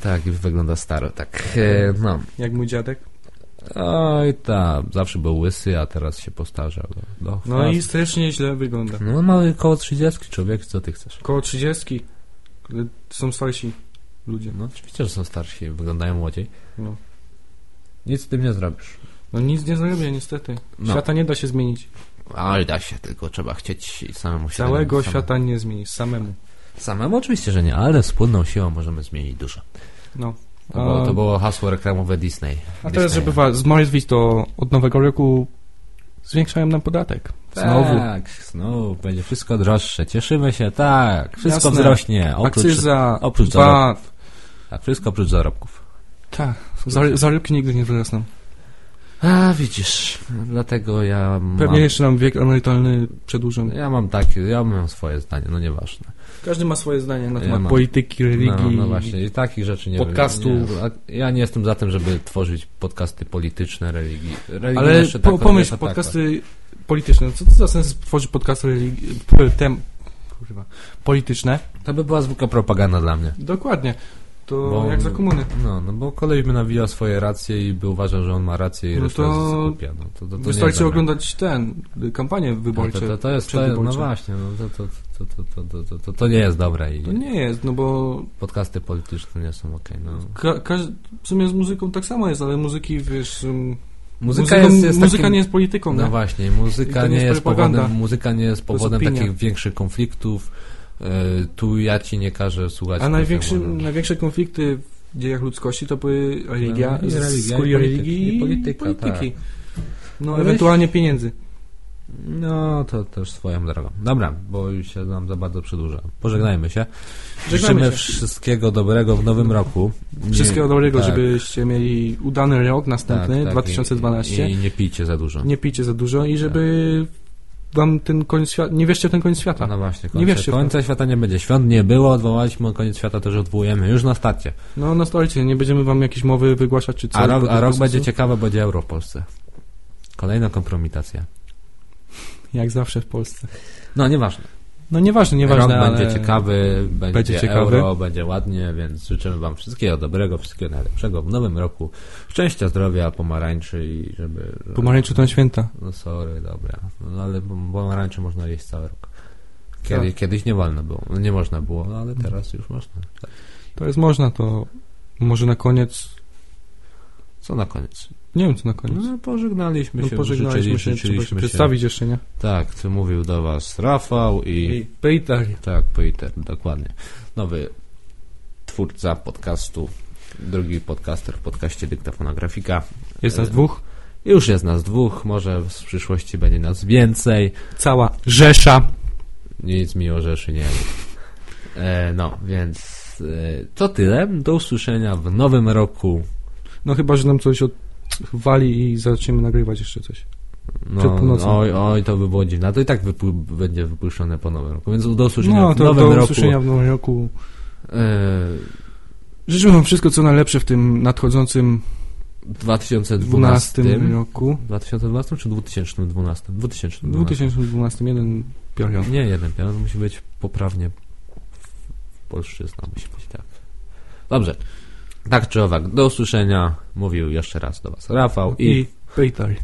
tak wygląda staro. Tak, e, no. jak mój dziadek. Oj, tak, zawsze był łysy, a teraz się postarzał. No, No i strasznie źle wygląda. no mamy koło 30 człowiek, co ty chcesz? Koło 30 są starsi ludzie. No oczywiście, że są starsi, wyglądają młodziej. No. Nic z tym nie zrobisz. No nic nie zrobię, niestety. No. Świata nie da się zmienić. Ale da się, tylko trzeba chcieć i samemu się Całego samemu- świata nie zmienisz, samemu. Samemu oczywiście, że nie, ale wspólną siłą możemy zmienić dużo. No. To, było, to było hasło reklamowe Disney. A teraz, żeby was zmartwić, to od nowego roku zwiększają nam podatek. Znowu. Tak, znowu będzie wszystko droższe. Cieszymy się, tak. Wszystko Jasne. wzrośnie. Oprócz, Akcyza, oprócz VAT. tak, wszystko oprócz zarobków. Tak, Zar- zarobki nigdy nie wzrosną. A widzisz, dlatego ja Pewnie mam, jeszcze nam wiek emerytalny przedłużą. ja mam takie, ja mam swoje zdanie, no nieważne. Każdy ma swoje zdanie na Ja temat mam. polityki, religii. No, no właśnie, i takich rzeczy nie podcastów. Nie, ja nie jestem za tym, żeby tworzyć podcasty polityczne, religii. religijne Ale po, tak, pomyśl, tak, podcasty polityczne. Co to za sens tworzyć podcasty religii... tem, kurwa, polityczne? To by była zwykła propaganda dla mnie. Dokładnie to bo, jak za komuny. No, no bo kolej by nawijał swoje racje i by uważał, że on ma rację i no reszta to... No to, to, to Wystarczy oglądać ten, kampanię wyborcze. No, to, to, to jest, to, no właśnie, no to, to, to, to, to, to, to, to nie jest dobre. I to nie jest, no bo... Podcasty polityczne nie są okej, okay, no. Ka, ka w sumie z muzyką tak samo jest, ale muzyki, wiesz... Um, muzyka, muzyką, jest, jest muzyka takim, nie jest polityką. No nie? właśnie, muzyka nie, nie, jest, powodem, muzyka nie jest powodem takich większych konfliktów, E, tu ja ci nie każę słuchać. A największy, no. największe konflikty w dziejach ludzkości to były religia, No, religia, skóry religii i i polityka, polityki. No, Ale ewentualnie pieniędzy. No, to też swoją drogą. Dobra, bo się nam za bardzo przedłuża. Pożegnajmy się. Żegnamy Życzymy się. wszystkiego dobrego w nowym roku. Nie- Wszystkiego dobrego, tak, żebyście mieli udany rok następny, tak, tak, 2012. I, I nie pijcie za dużo. Nie pijcie za dużo i żeby wam ten koniec świata... Nie wierzcie w ten koniec świata. No właśnie, Nie końca, wierzcie w to. końca świata nie będzie. Świąt nie było, odwołaliśmy, koniec świata też odwołujemy. Już na starcie. No na stolcie, nie będziemy wam jakieś mowy wygłaszać czy coś. A rok, a rok będzie ciekawy, będzie euro w Polsce. Kolejna kompromitacja. Jak zawsze w Polsce. No, nieważne. No nieważne, nieważne, Rok będzie ciekawy, będzie, Będzie ciekawy. euro, będzie ładnie, więc życzymy wam wszystkiego dobrego, wszystkiego najlepszego w nowym roku. Szczęścia, zdrowia, pomarańczy i żeby... Pomarańczy to święta. No sorry, dobra. No ale pom- pomarańczy można jeść cały rok. Kiedy, Tak. Kiedyś nie wolno było. No, nie można było, no, ale teraz już można. To jest można, to może na koniec Co na koniec? Nie wiem, co na koniec. No, pożegnaliśmy No, się, pożegnaliśmy się, życzyliśmy przedstawić jeszcze, nie? Tak, co mówił do was Rafał i... I Peter. Tak, Peter, dokładnie. Nowy twórca podcastu, drugi podcaster w podcaście Dyktafona Grafika. Jest nas E, dwóch. Już jest nas dwóch, może w przyszłości będzie nas więcej. Cała Rzesza. Nic mi o Rzeszy nie. E, no, więc e, to tyle. Do usłyszenia w nowym roku. No chyba, że nam coś odwali i zaczniemy nagrywać jeszcze coś. No, oj, oj, to by było dziwne. A To i tak wypu- będzie wypuszczone po nowym roku. Więc do usłyszenia No, w nowym do roku. usłyszenia w nowym roku. Życzę wam wszystko, co najlepsze w tym nadchodzącym 2012 12 roku. 2012 czy 2012? 2012. 2012, jeden piorion. Nie, jeden piano musi być poprawnie polszczyzna musi być tak. Dobrze. Tak czy owak, do usłyszenia. Mówił jeszcze raz do Was Rafał i I.